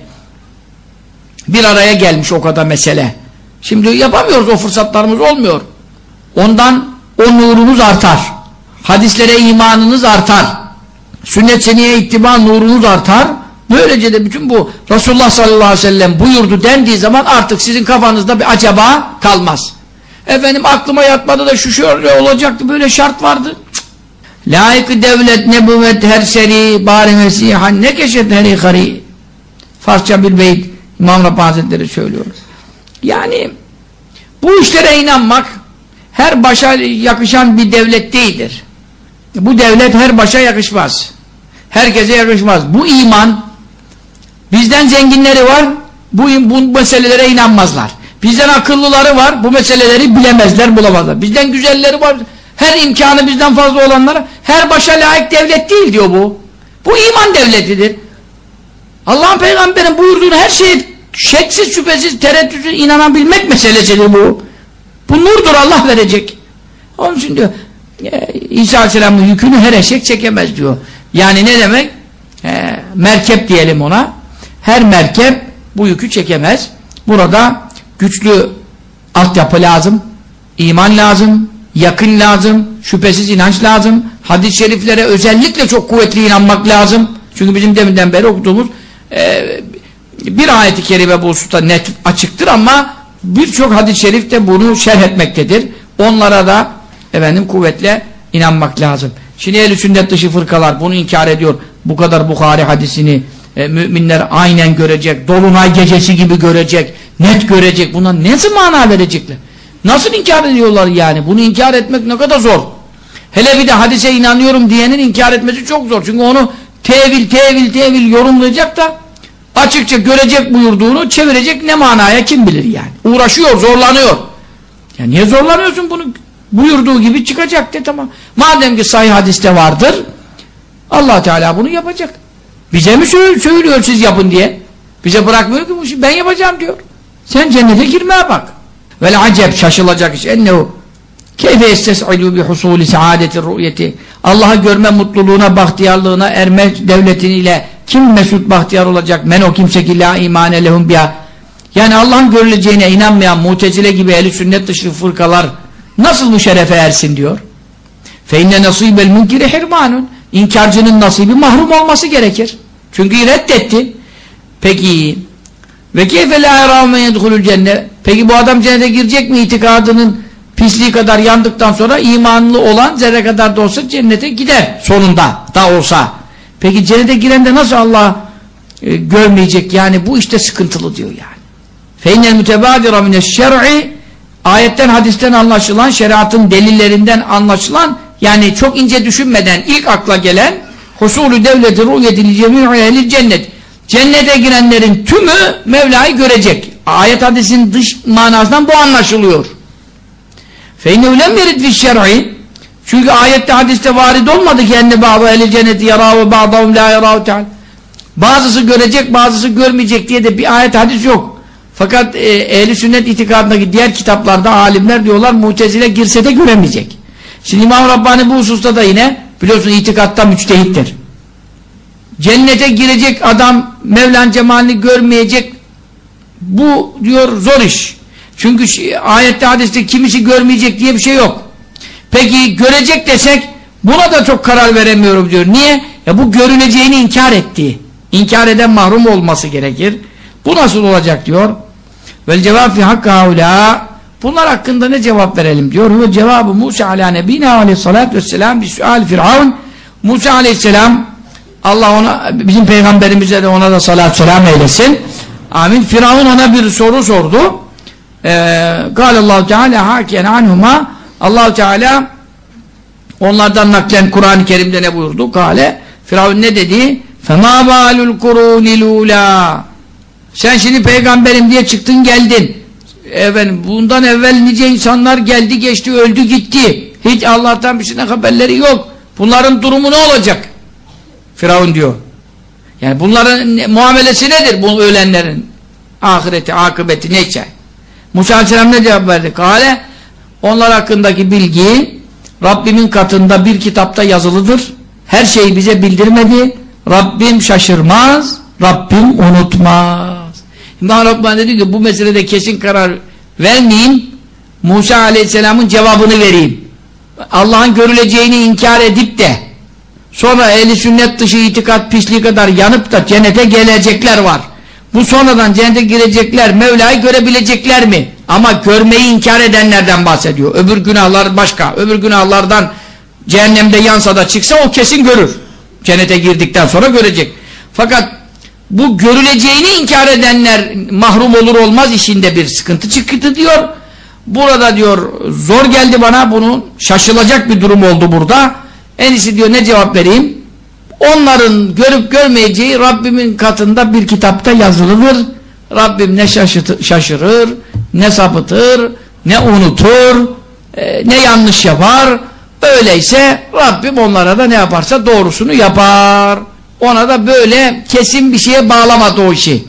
Bir araya gelmiş o kadar mesele. Şimdi yapamıyoruz o fırsatlarımız olmuyor. Ondan o nurumuz artar. Hadislere imanınız artar. Sünnet seneye ittiba nurunuz artar. Böylece de bütün bu Resulullah sallallahu aleyhi ve sellem buyurdu dendiği zaman artık sizin kafanızda bir acaba kalmaz. Efendim aklıma yatmadı da şu şöyle olacaktı böyle şart vardı. Layık devlet nebüvvet her seri bari mesihan ne keşet her hari Farsça bir beyt İmam Rabbani Hazretleri söylüyor. Yani bu işlere inanmak her başa yakışan bir devlet değildir. Bu devlet her başa yakışmaz. Herkese yakışmaz. Bu iman bizden zenginleri var bu, bu meselelere inanmazlar. Bizden akıllıları var bu meseleleri bilemezler bulamazlar. Bizden güzelleri var her imkanı bizden fazla olanlara her başa layık devlet değil diyor bu. Bu iman devletidir. Allah'ın peygamberin buyurduğunu her şeye şeksiz şüphesiz tereddütsüz inanabilmek meselesidir bu. Bu nurdur Allah verecek. Onun için diyor İsa Aleyhisselam'ın yükünü her eşek çekemez diyor. Yani ne demek? E, merkep diyelim ona. Her merkep bu yükü çekemez. Burada güçlü altyapı lazım. iman lazım yakın lazım, şüphesiz inanç lazım, hadis-i şeriflere özellikle çok kuvvetli inanmak lazım. Çünkü bizim deminden beri okuduğumuz e, bir ayeti kerime bu hususta net açıktır ama birçok hadis-i şerif de bunu şerh etmektedir. Onlara da efendim kuvvetle inanmak lazım. Şimdi ehl sünnet dışı fırkalar bunu inkar ediyor. Bu kadar Bukhari hadisini e, müminler aynen görecek, dolunay gecesi gibi görecek, net görecek. Buna ne mana verecekler? Nasıl inkar ediyorlar yani? Bunu inkar etmek ne kadar zor. Hele bir de hadise inanıyorum diyenin inkar etmesi çok zor. Çünkü onu tevil, tevil, tevil yorumlayacak da açıkça görecek buyurduğunu çevirecek ne manaya kim bilir yani. Uğraşıyor, zorlanıyor. Ya niye zorlanıyorsun bunu? Buyurduğu gibi çıkacak de tamam. Madem ki sahih hadiste vardır allah Teala bunu yapacak. Bize mi söylüyor siz yapın diye? Bize bırakmıyor ki ben yapacağım diyor. Sen cennete girmeye bak. Vel acep şaşılacak iş ennehu keyfe istes'idu bi husuli saadeti ru'yeti Allah'ı görme mutluluğuna, bahtiyarlığına erme devletiniyle kim mesut bahtiyar olacak? Men o kimse ki la imane lehum biha yani Allah'ın görüleceğine inanmayan mutezile gibi eli sünnet dışı fırkalar nasıl bu şerefe ersin diyor. İnne nasibel munkiri hirmanun inkarcının nasibi mahrum olması gerekir. Çünkü reddetti. Peki ve keyfe la yaravme yedhulul cennet Peki bu adam cennete girecek mi itikadının pisliği kadar yandıktan sonra imanlı olan zerre kadar da olsa cennete gider sonunda da olsa. Peki cennete giren de nasıl Allah e, görmeyecek yani bu işte sıkıntılı diyor yani. Feynel mütebadira mineşşer'i ayetten hadisten anlaşılan şeriatın delillerinden anlaşılan yani çok ince düşünmeden ilk akla gelen husulü devleti ru'yetili cemi'i cennet cennete girenlerin tümü Mevla'yı görecek ayet hadisin dış manasından bu anlaşılıyor. فَاِنَّهُ لَمْ يَرِدْ فِي الشَّرْعِ Çünkü ayette hadiste varid olmadı ki enne bazı eli cenneti yarâhu ba'dahum la yarâhu teal. Bazısı görecek bazısı görmeyecek diye de bir ayet hadis yok. Fakat e, ehli sünnet itikadındaki diğer kitaplarda alimler diyorlar mutezile girse de göremeyecek. Şimdi İmam Rabbani bu hususta da yine biliyorsun itikatta müçtehittir. Cennete girecek adam Mevlan cemalini görmeyecek bu diyor zor iş. Çünkü ayette hadiste kimisi görmeyecek diye bir şey yok. Peki görecek desek buna da çok karar veremiyorum diyor. Niye? Ya bu görüneceğini inkar etti. İnkar eden mahrum olması gerekir. Bu nasıl olacak diyor. Vel cevap fi hakkı haula Bunlar hakkında ne cevap verelim diyor. Ve cevabı Musa ala nebina aleyhissalatü vesselam bir sual firavun. Musa aleyhisselam Allah ona, bizim peygamberimize de ona da salat selam eylesin. Amin. Firavun ona bir soru sordu. Ee, Gal Galallahu Teala hakiyen anhuma Allahu Teala onlardan naklen Kur'an-ı Kerim'de ne buyurdu? Kale Firavun ne dedi? Fema balul kurunil ula sen şimdi peygamberim diye çıktın geldin. Efendim, bundan evvel nice insanlar geldi geçti öldü gitti. Hiç Allah'tan bir şeyden haberleri yok. Bunların durumu ne olacak? Firavun diyor. Yani bunların muamelesi nedir bu ölenlerin? Ahireti, akıbeti neyse. Musa Aleyhisselam ne cevap verdi? Kale onlar hakkındaki bilgi Rabbimin katında bir kitapta yazılıdır. Her şeyi bize bildirmedi. Rabbim şaşırmaz. Rabbim unutmaz. İmam Rabbani dedi ki bu meselede kesin karar vermeyeyim. Musa Aleyhisselam'ın cevabını vereyim. Allah'ın görüleceğini inkar edip de sonra ehli sünnet dışı itikat pisliği kadar yanıp da cennete gelecekler var. Bu sonradan cennete girecekler, Mevla'yı görebilecekler mi? Ama görmeyi inkar edenlerden bahsediyor. Öbür günahlar başka. Öbür günahlardan cehennemde yansa da çıksa o kesin görür. Cennete girdikten sonra görecek. Fakat bu görüleceğini inkar edenler mahrum olur olmaz işinde bir sıkıntı çıktı diyor. Burada diyor zor geldi bana bunun şaşılacak bir durum oldu burada. En iyisi diyor ne cevap vereyim? Onların görüp görmeyeceği Rabbimin katında bir kitapta yazılıdır. Rabbim ne şaşırır, ne sapıtır, ne unutur, e, ne yanlış yapar. Öyleyse Rabbim onlara da ne yaparsa doğrusunu yapar. Ona da böyle kesin bir şeye bağlamadı o işi.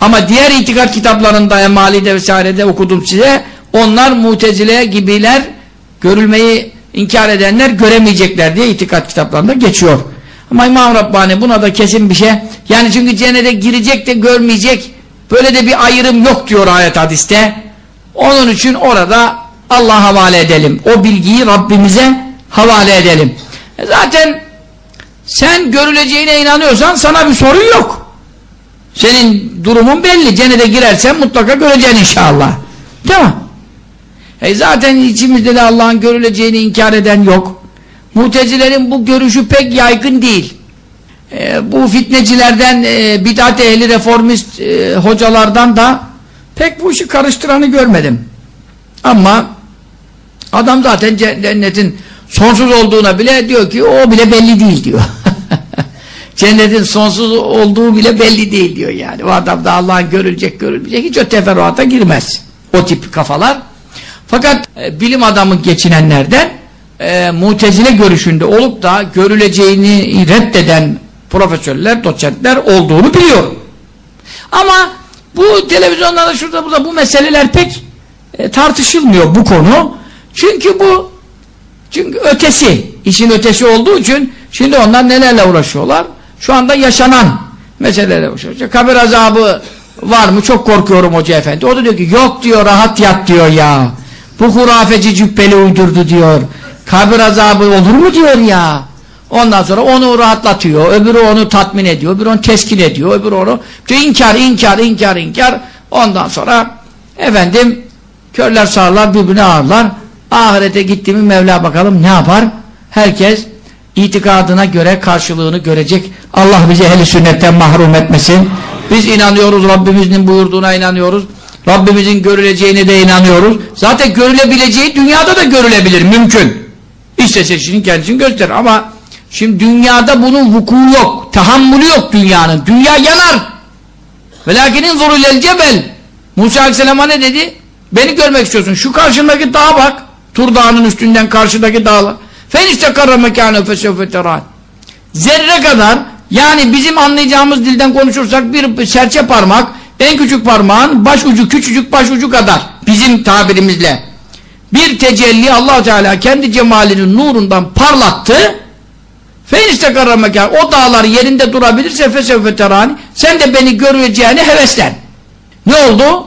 Ama diğer itikat kitaplarında Emali'de vesairede okudum size. Onlar mutezile gibiler görülmeyi inkar edenler göremeyecekler diye itikat kitaplarında geçiyor. Ama İmam Rabbani buna da kesin bir şey. Yani çünkü cennete girecek de görmeyecek. Böyle de bir ayrım yok diyor ayet hadiste. Onun için orada Allah havale edelim. O bilgiyi Rabbimize havale edelim. E zaten sen görüleceğine inanıyorsan sana bir sorun yok. Senin durumun belli. Cennete girersen mutlaka göreceksin inşallah. Mi? E zaten içimizde de Allah'ın görüleceğini inkar eden yok. Mutezilerin bu görüşü pek yaygın değil. E, bu fitnecilerden, e, bid'at ehli reformist e, hocalardan da pek bu işi karıştıranı görmedim. Ama adam zaten cennetin sonsuz olduğuna bile diyor ki o bile belli değil diyor. Cennetin sonsuz olduğu bile belli değil diyor yani. O adam da Allah'ın görülecek görülmeyecek hiç o teferruata girmez. O tip kafalar. Fakat e, bilim adamı geçinenlerden e, mutezile görüşünde olup da görüleceğini reddeden profesörler, doçentler olduğunu biliyorum. Ama bu televizyonlarda şurada burada bu meseleler pek e, tartışılmıyor bu konu. Çünkü bu çünkü ötesi, işin ötesi olduğu için şimdi onlar nelerle uğraşıyorlar? Şu anda yaşanan meselelerle uğraşıyorlar. Kabir azabı var mı? Çok korkuyorum hoca efendi. O da diyor ki yok diyor rahat yat diyor ya. Bu hurafeci cübbeli uydurdu diyor. Kabir azabı olur mu diyor ya. Ondan sonra onu rahatlatıyor. Öbürü onu tatmin ediyor. Öbürü onu teskin ediyor. Öbürü onu diyor, inkar, inkar, inkar, inkar. Ondan sonra efendim körler sağırlar birbirine ağırlar. Ahirete gittiğimi Mevla bakalım ne yapar? Herkes itikadına göre karşılığını görecek. Allah bizi ehli sünnetten mahrum etmesin. Biz inanıyoruz Rabbimizin buyurduğuna inanıyoruz. Rabbimizin görüleceğine de inanıyoruz. Zaten görülebileceği dünyada da görülebilir mümkün. İstese kişinin kendisini gösterir ama şimdi dünyada bunun vuku yok. Tahammülü yok dünyanın. Dünya yanar. Velakinin zorulel cebel. Musa Aleyhisselam'a ne dedi? Beni görmek istiyorsun. Şu karşındaki dağa bak. Tur dağının üstünden karşıdaki dağlar. Fen işte karra mekâne fesevfeterân. Zerre kadar yani bizim anlayacağımız dilden konuşursak bir serçe parmak en küçük parmağın baş ucu küçücük baş ucu kadar bizim tabirimizle bir tecelli allah Teala kendi cemalinin nurundan parlattı fe işte karramekan o dağlar yerinde durabilirse fesevfeterani sen de beni göreceğini heveslen ne oldu?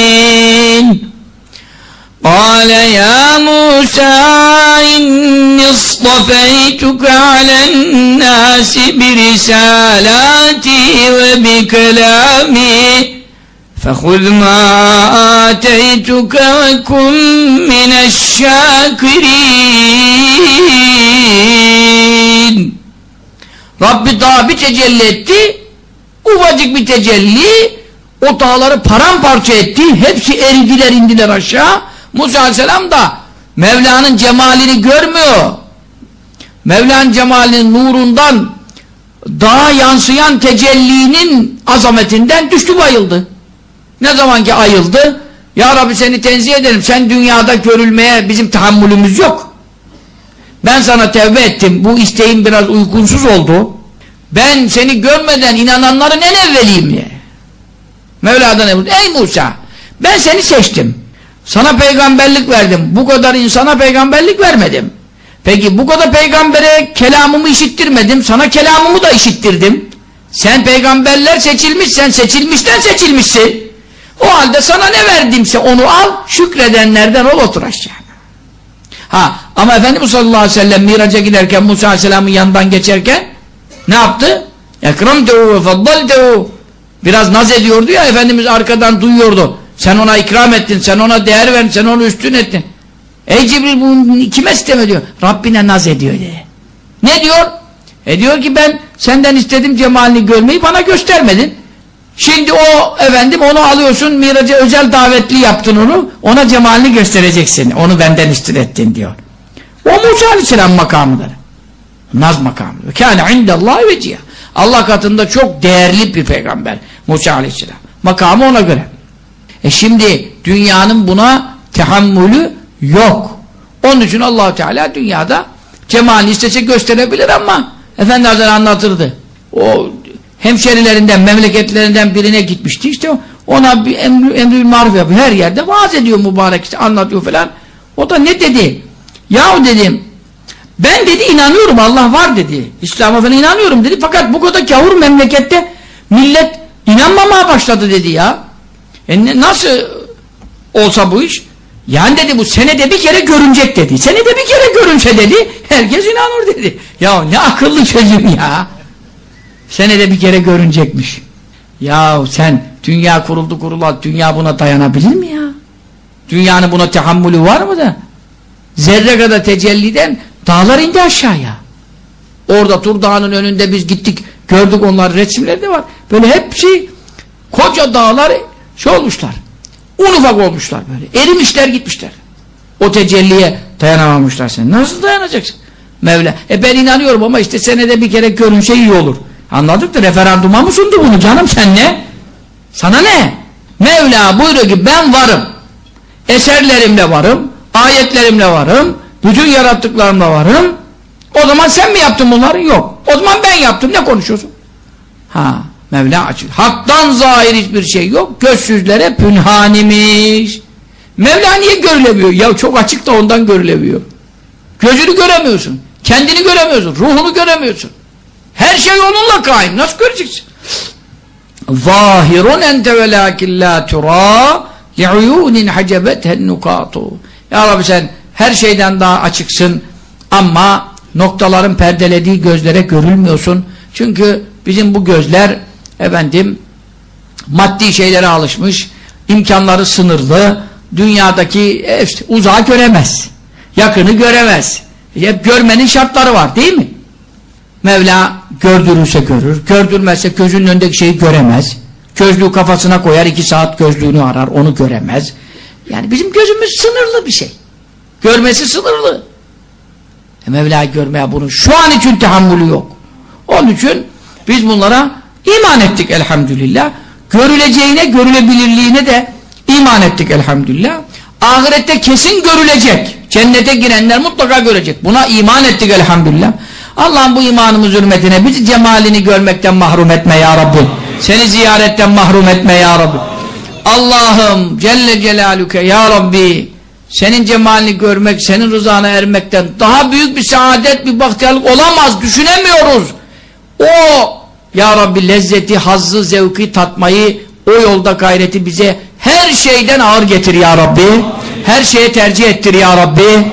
قال يا موسى إني اصطفيتك على الناس برسالاتي وبكلامي فخذ ما آتيتك وكن من الشاكرين Rabbi daha bir tecelli etti ufacık bir tecelli o dağları paramparça etti hepsi eridiler indiler aşağı Musa aleyhisselam da Mevla'nın cemalini görmüyor. Mevla'nın cemalinin nurundan dağa yansıyan tecellinin azametinden düştü bayıldı. Ne zaman ki ayıldı Ya Rabbi seni tenzih ederim. Sen dünyada görülmeye bizim tahammülümüz yok. Ben sana tevbe ettim. Bu isteğim biraz uygunsuz oldu. Ben seni görmeden inananların en evveliyim. diye. Mevla'dan emret ey Musa ben seni seçtim sana peygamberlik verdim bu kadar insana peygamberlik vermedim peki bu kadar peygambere kelamımı işittirmedim sana kelamımı da işittirdim sen peygamberler seçilmiş sen seçilmişten seçilmişsin o halde sana ne verdimse onu al, şükredenlerden ol otur aşağı. Ha, ama Efendimiz sallallahu aleyhi ve sellem miraca giderken Musa aleyhisselamın yanından geçerken ne yaptı? Ekramtehu ve faddaltehu biraz naz ediyordu ya Efendimiz arkadan duyuyordu. Sen ona ikram ettin, sen ona değer verdin, sen onu üstün ettin. Ey Cibril bunu kime isteme diyor? Rabbine naz ediyor diye. Ne diyor? E diyor ki ben senden istedim cemalini görmeyi bana göstermedin. Şimdi o efendim onu alıyorsun miraca özel davetli yaptın onu ona cemalini göstereceksin onu benden üstün ettin diyor. O Musa aleyhisselam makamıdır. Naz makamıdır. Kâne indallahi veciha. Allah katında çok değerli bir peygamber Musa aleyhisselam. Makamı ona göre. E şimdi dünyanın buna tehammülü yok. Onun için allah Teala dünyada cemalini istese gösterebilir ama Efendi Hazretleri anlatırdı. O hemşerilerinden, memleketlerinden birine gitmişti. İşte ona bir emri, emri maruf yapıyor. Her yerde vaaz ediyor mübarek işte anlatıyor falan. O da ne dedi? Yahu dedim ben dedi inanıyorum Allah var dedi. İslam'a falan inanıyorum dedi. Fakat bu kadar gavur memlekette millet inanmamaya başladı dedi ya. E ne, nasıl olsa bu iş? Yani dedi bu senede bir kere görünecek dedi. Senede bir kere görünse dedi herkes inanır dedi. Ya ne akıllı çözüm ya. Senede bir kere görünecekmiş. Ya sen dünya kuruldu kurulan dünya buna dayanabilir mi ya? Dünyanın buna tehammülü var mı da? Zerre kadar tecelliden dağlar indi aşağıya. Orada Tur Dağı'nın önünde biz gittik gördük onlar resimleri de var. Böyle hepsi koca dağlar şey olmuşlar. Un ufak olmuşlar böyle. Erimişler gitmişler. O tecelliye dayanamamışlar sen. Nasıl dayanacaksın? Mevla. E ben inanıyorum ama işte senede bir kere görünse iyi olur. Anladık da referanduma mı sundu bunu canım sen ne? Sana ne? Mevla buyuruyor ki ben varım. Eserlerimle varım. Ayetlerimle varım. Bütün yarattıklarımla varım. O zaman sen mi yaptın bunları? Yok. O zaman ben yaptım. Ne konuşuyorsun? Ha, Mevla açık. Haktan zahir hiçbir şey yok. Gözsüzlere pünhanimiş. Mevla niye görülemiyor? Ya çok açık da ondan görülemiyor. Gözünü göremiyorsun. Kendini göremiyorsun. Ruhunu göremiyorsun. Her şey onunla kaim. Nasıl göreceksin? Zahirun ente ve lakin la tura li'uyunin hacebethen nukatu. Ya Rabbi sen her şeyden daha açıksın ama noktaların perdelediği gözlere görülmüyorsun. Çünkü bizim bu gözler efendim maddi şeylere alışmış, imkanları sınırlı, dünyadaki e, işte, uzağı göremez, yakını göremez. Hep görmenin şartları var değil mi? Mevla gördürürse görür, gördürmezse gözünün önündeki şeyi göremez. Gözlüğü kafasına koyar, iki saat gözlüğünü arar, onu göremez. Yani bizim gözümüz sınırlı bir şey. Görmesi sınırlı. E Mevla görmeye bunun şu an için tahammülü yok. Onun için biz bunlara iman ettik elhamdülillah. Görüleceğine, görülebilirliğine de iman ettik elhamdülillah. Ahirette kesin görülecek. Cennete girenler mutlaka görecek. Buna iman ettik elhamdülillah. Allah'ım bu imanımız hürmetine bizi cemalini görmekten mahrum etme ya Rabbi. Seni ziyaretten mahrum etme ya Rabbi. Allah'ım Celle Celaluke ya Rabbi senin cemalini görmek, senin rızana ermekten daha büyük bir saadet, bir bahtiyarlık olamaz. Düşünemiyoruz. O Ya Rabbi lezzeti, hazzı, zevki tatmayı, o yolda gayreti bize her şeyden ağır getir Ya Rabbi. Her şeye tercih ettir Ya Rabbi.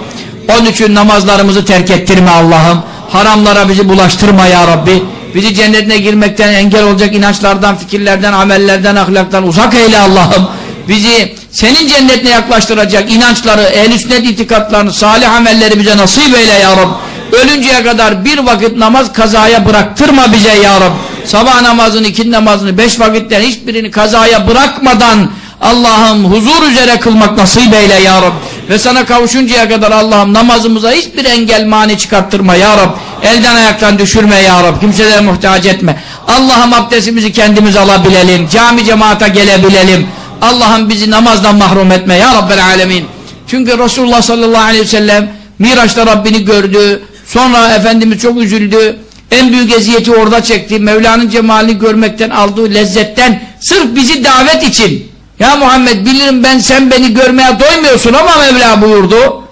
Onun için namazlarımızı terk ettirme Allah'ım. Haramlara bizi bulaştırma Ya Rabbi. Bizi cennetine girmekten engel olacak inançlardan, fikirlerden, amellerden, ahlaktan uzak eyle Allah'ım. Bizi senin cennetine yaklaştıracak inançları, ehl-i sünnet itikatlarını, salih amelleri bize nasip eyle Ya Rabbi. Ölünceye kadar bir vakit namaz kazaya bıraktırma bize Ya Rabbi. Sabah namazını, ikindi namazını, beş vakitten hiçbirini kazaya bırakmadan Allah'ım huzur üzere kılmak nasip eyle Ya Rabbi. Ve sana kavuşuncaya kadar Allah'ım namazımıza hiçbir engel mani çıkarttırma Ya Rabbi. Elden ayaktan düşürme Ya Rabbi. Kimselere muhtaç etme. Allah'ım abdestimizi kendimiz alabilelim. Cami cemaata gelebilelim. Allah'ım bizi namazdan mahrum etme Ya Rabbel Alemin. Çünkü Resulullah sallallahu aleyhi ve sellem Miraç'ta Rabbini gördü. Sonra Efendimiz çok üzüldü. En büyük eziyeti orada çekti. Mevla'nın cemalini görmekten aldığı lezzetten sırf bizi davet için. Ya Muhammed bilirim ben sen beni görmeye doymuyorsun ama Mevla buyurdu.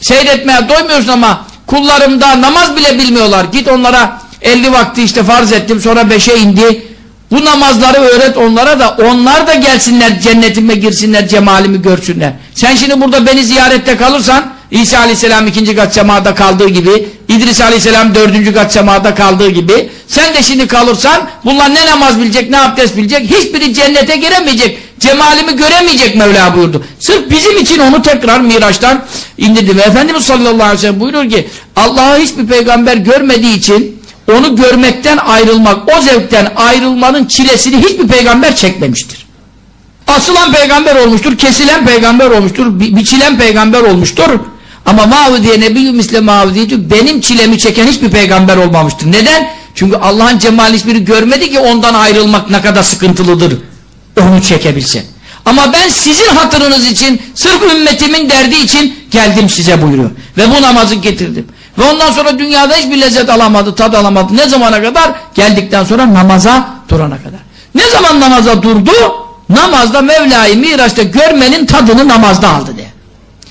Seyretmeye doymuyorsun ama kullarımda namaz bile bilmiyorlar. Git onlara 50 vakti işte farz ettim sonra 5'e indi. Bu namazları öğret onlara da onlar da gelsinler cennetime girsinler cemalimi görsünler. Sen şimdi burada beni ziyarette kalırsan İsa aleyhisselam ikinci kat semada kaldığı gibi İdris aleyhisselam dördüncü kat semada kaldığı gibi sen de şimdi kalırsan bunlar ne namaz bilecek ne abdest bilecek hiçbiri cennete giremeyecek cemalimi göremeyecek Mevla buyurdu. Sırf bizim için onu tekrar Miraç'tan indirdi ve Efendimiz sallallahu aleyhi ve sellem buyuruyor ki Allah'ı hiçbir peygamber görmediği için onu görmekten ayrılmak, o zevkten ayrılmanın çilesini hiçbir peygamber çekmemiştir. Asılan peygamber olmuştur, kesilen peygamber olmuştur, bi biçilen peygamber olmuştur. Ama mavi diye nebiyyü misle mavi diye benim çilemi çeken hiçbir peygamber olmamıştır. Neden? Çünkü Allah'ın cemali hiçbiri görmedi ki ondan ayrılmak ne kadar sıkıntılıdır. Onu çekebilsin. Ama ben sizin hatırınız için, sırf ümmetimin derdi için geldim size buyuruyor. Ve bu namazı getirdim. Ve ondan sonra dünyada hiçbir lezzet alamadı, tad alamadı. Ne zamana kadar? Geldikten sonra namaza durana kadar. Ne zaman namaza durdu? Namazda Mevla'yı Miraç'ta görmenin tadını namazda aldı diye.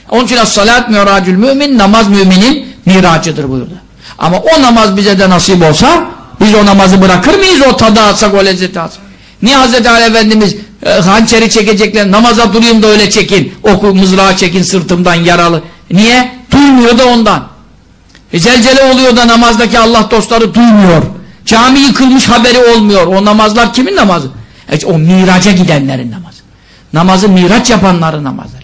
Onun için salat miracül mümin, namaz müminin miracıdır buyurdu. Ama o namaz bize de nasip olsa, biz o namazı bırakır mıyız o tadı alsak, o lezzeti alsak? Niye Hz. Ali Efendimiz e, hançeri çekecekler, namaza durayım da öyle çekin, oku mızrağı çekin sırtımdan yaralı. Niye? Duymuyor da ondan. E zelzele oluyor da namazdaki Allah dostları duymuyor. Cami yıkılmış haberi olmuyor. O namazlar kimin namazı? E, o miraca gidenlerin namazı. Namazı miraç yapanların namazları.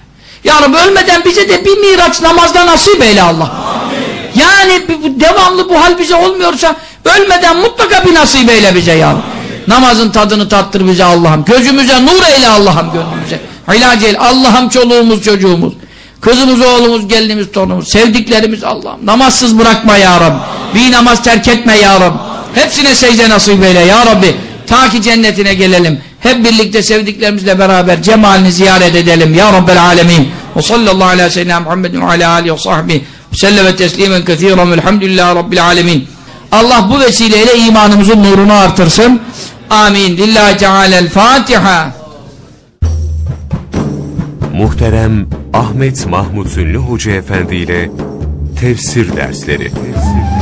Ya Rabbi ölmeden bize de bir miraç namazda nasip eyle Allah. Amin. Yani devamlı bu hal bize olmuyorsa ölmeden mutlaka bir nasip eyle bize ya Rabbi. Namazın tadını tattır bize Allah'ım. Gözümüze nur eyle Allah'ım gönlümüze. İlaç eyle. Allah'ım çoluğumuz çocuğumuz. Kızımız, oğlumuz, gelinimiz, torunumuz, sevdiklerimiz Allah'ım. Namazsız bırakma ya Rabbi. Bir namaz terk etme ya Rabbi. Hepsine secde nasip eyle ya Rabbi. Ta ki cennetine gelelim. Hep birlikte sevdiklerimizle beraber cemalini ziyaret edelim. Ya Rabbel alemin. Ve sallallahu ala seyyidina Muhammedin ve ala alihi ve sahbihi. Selleme teslimen kethiren velhamdülillahi Rabbil alemin. Allah bu vesileyle imanımızın nurunu artırsın. Amin. Lillahi Teala'l Fatiha. Muhterem Ahmet Mahmut Ünlü Hoca Efendi ile Tefsir Dersleri Tefsir.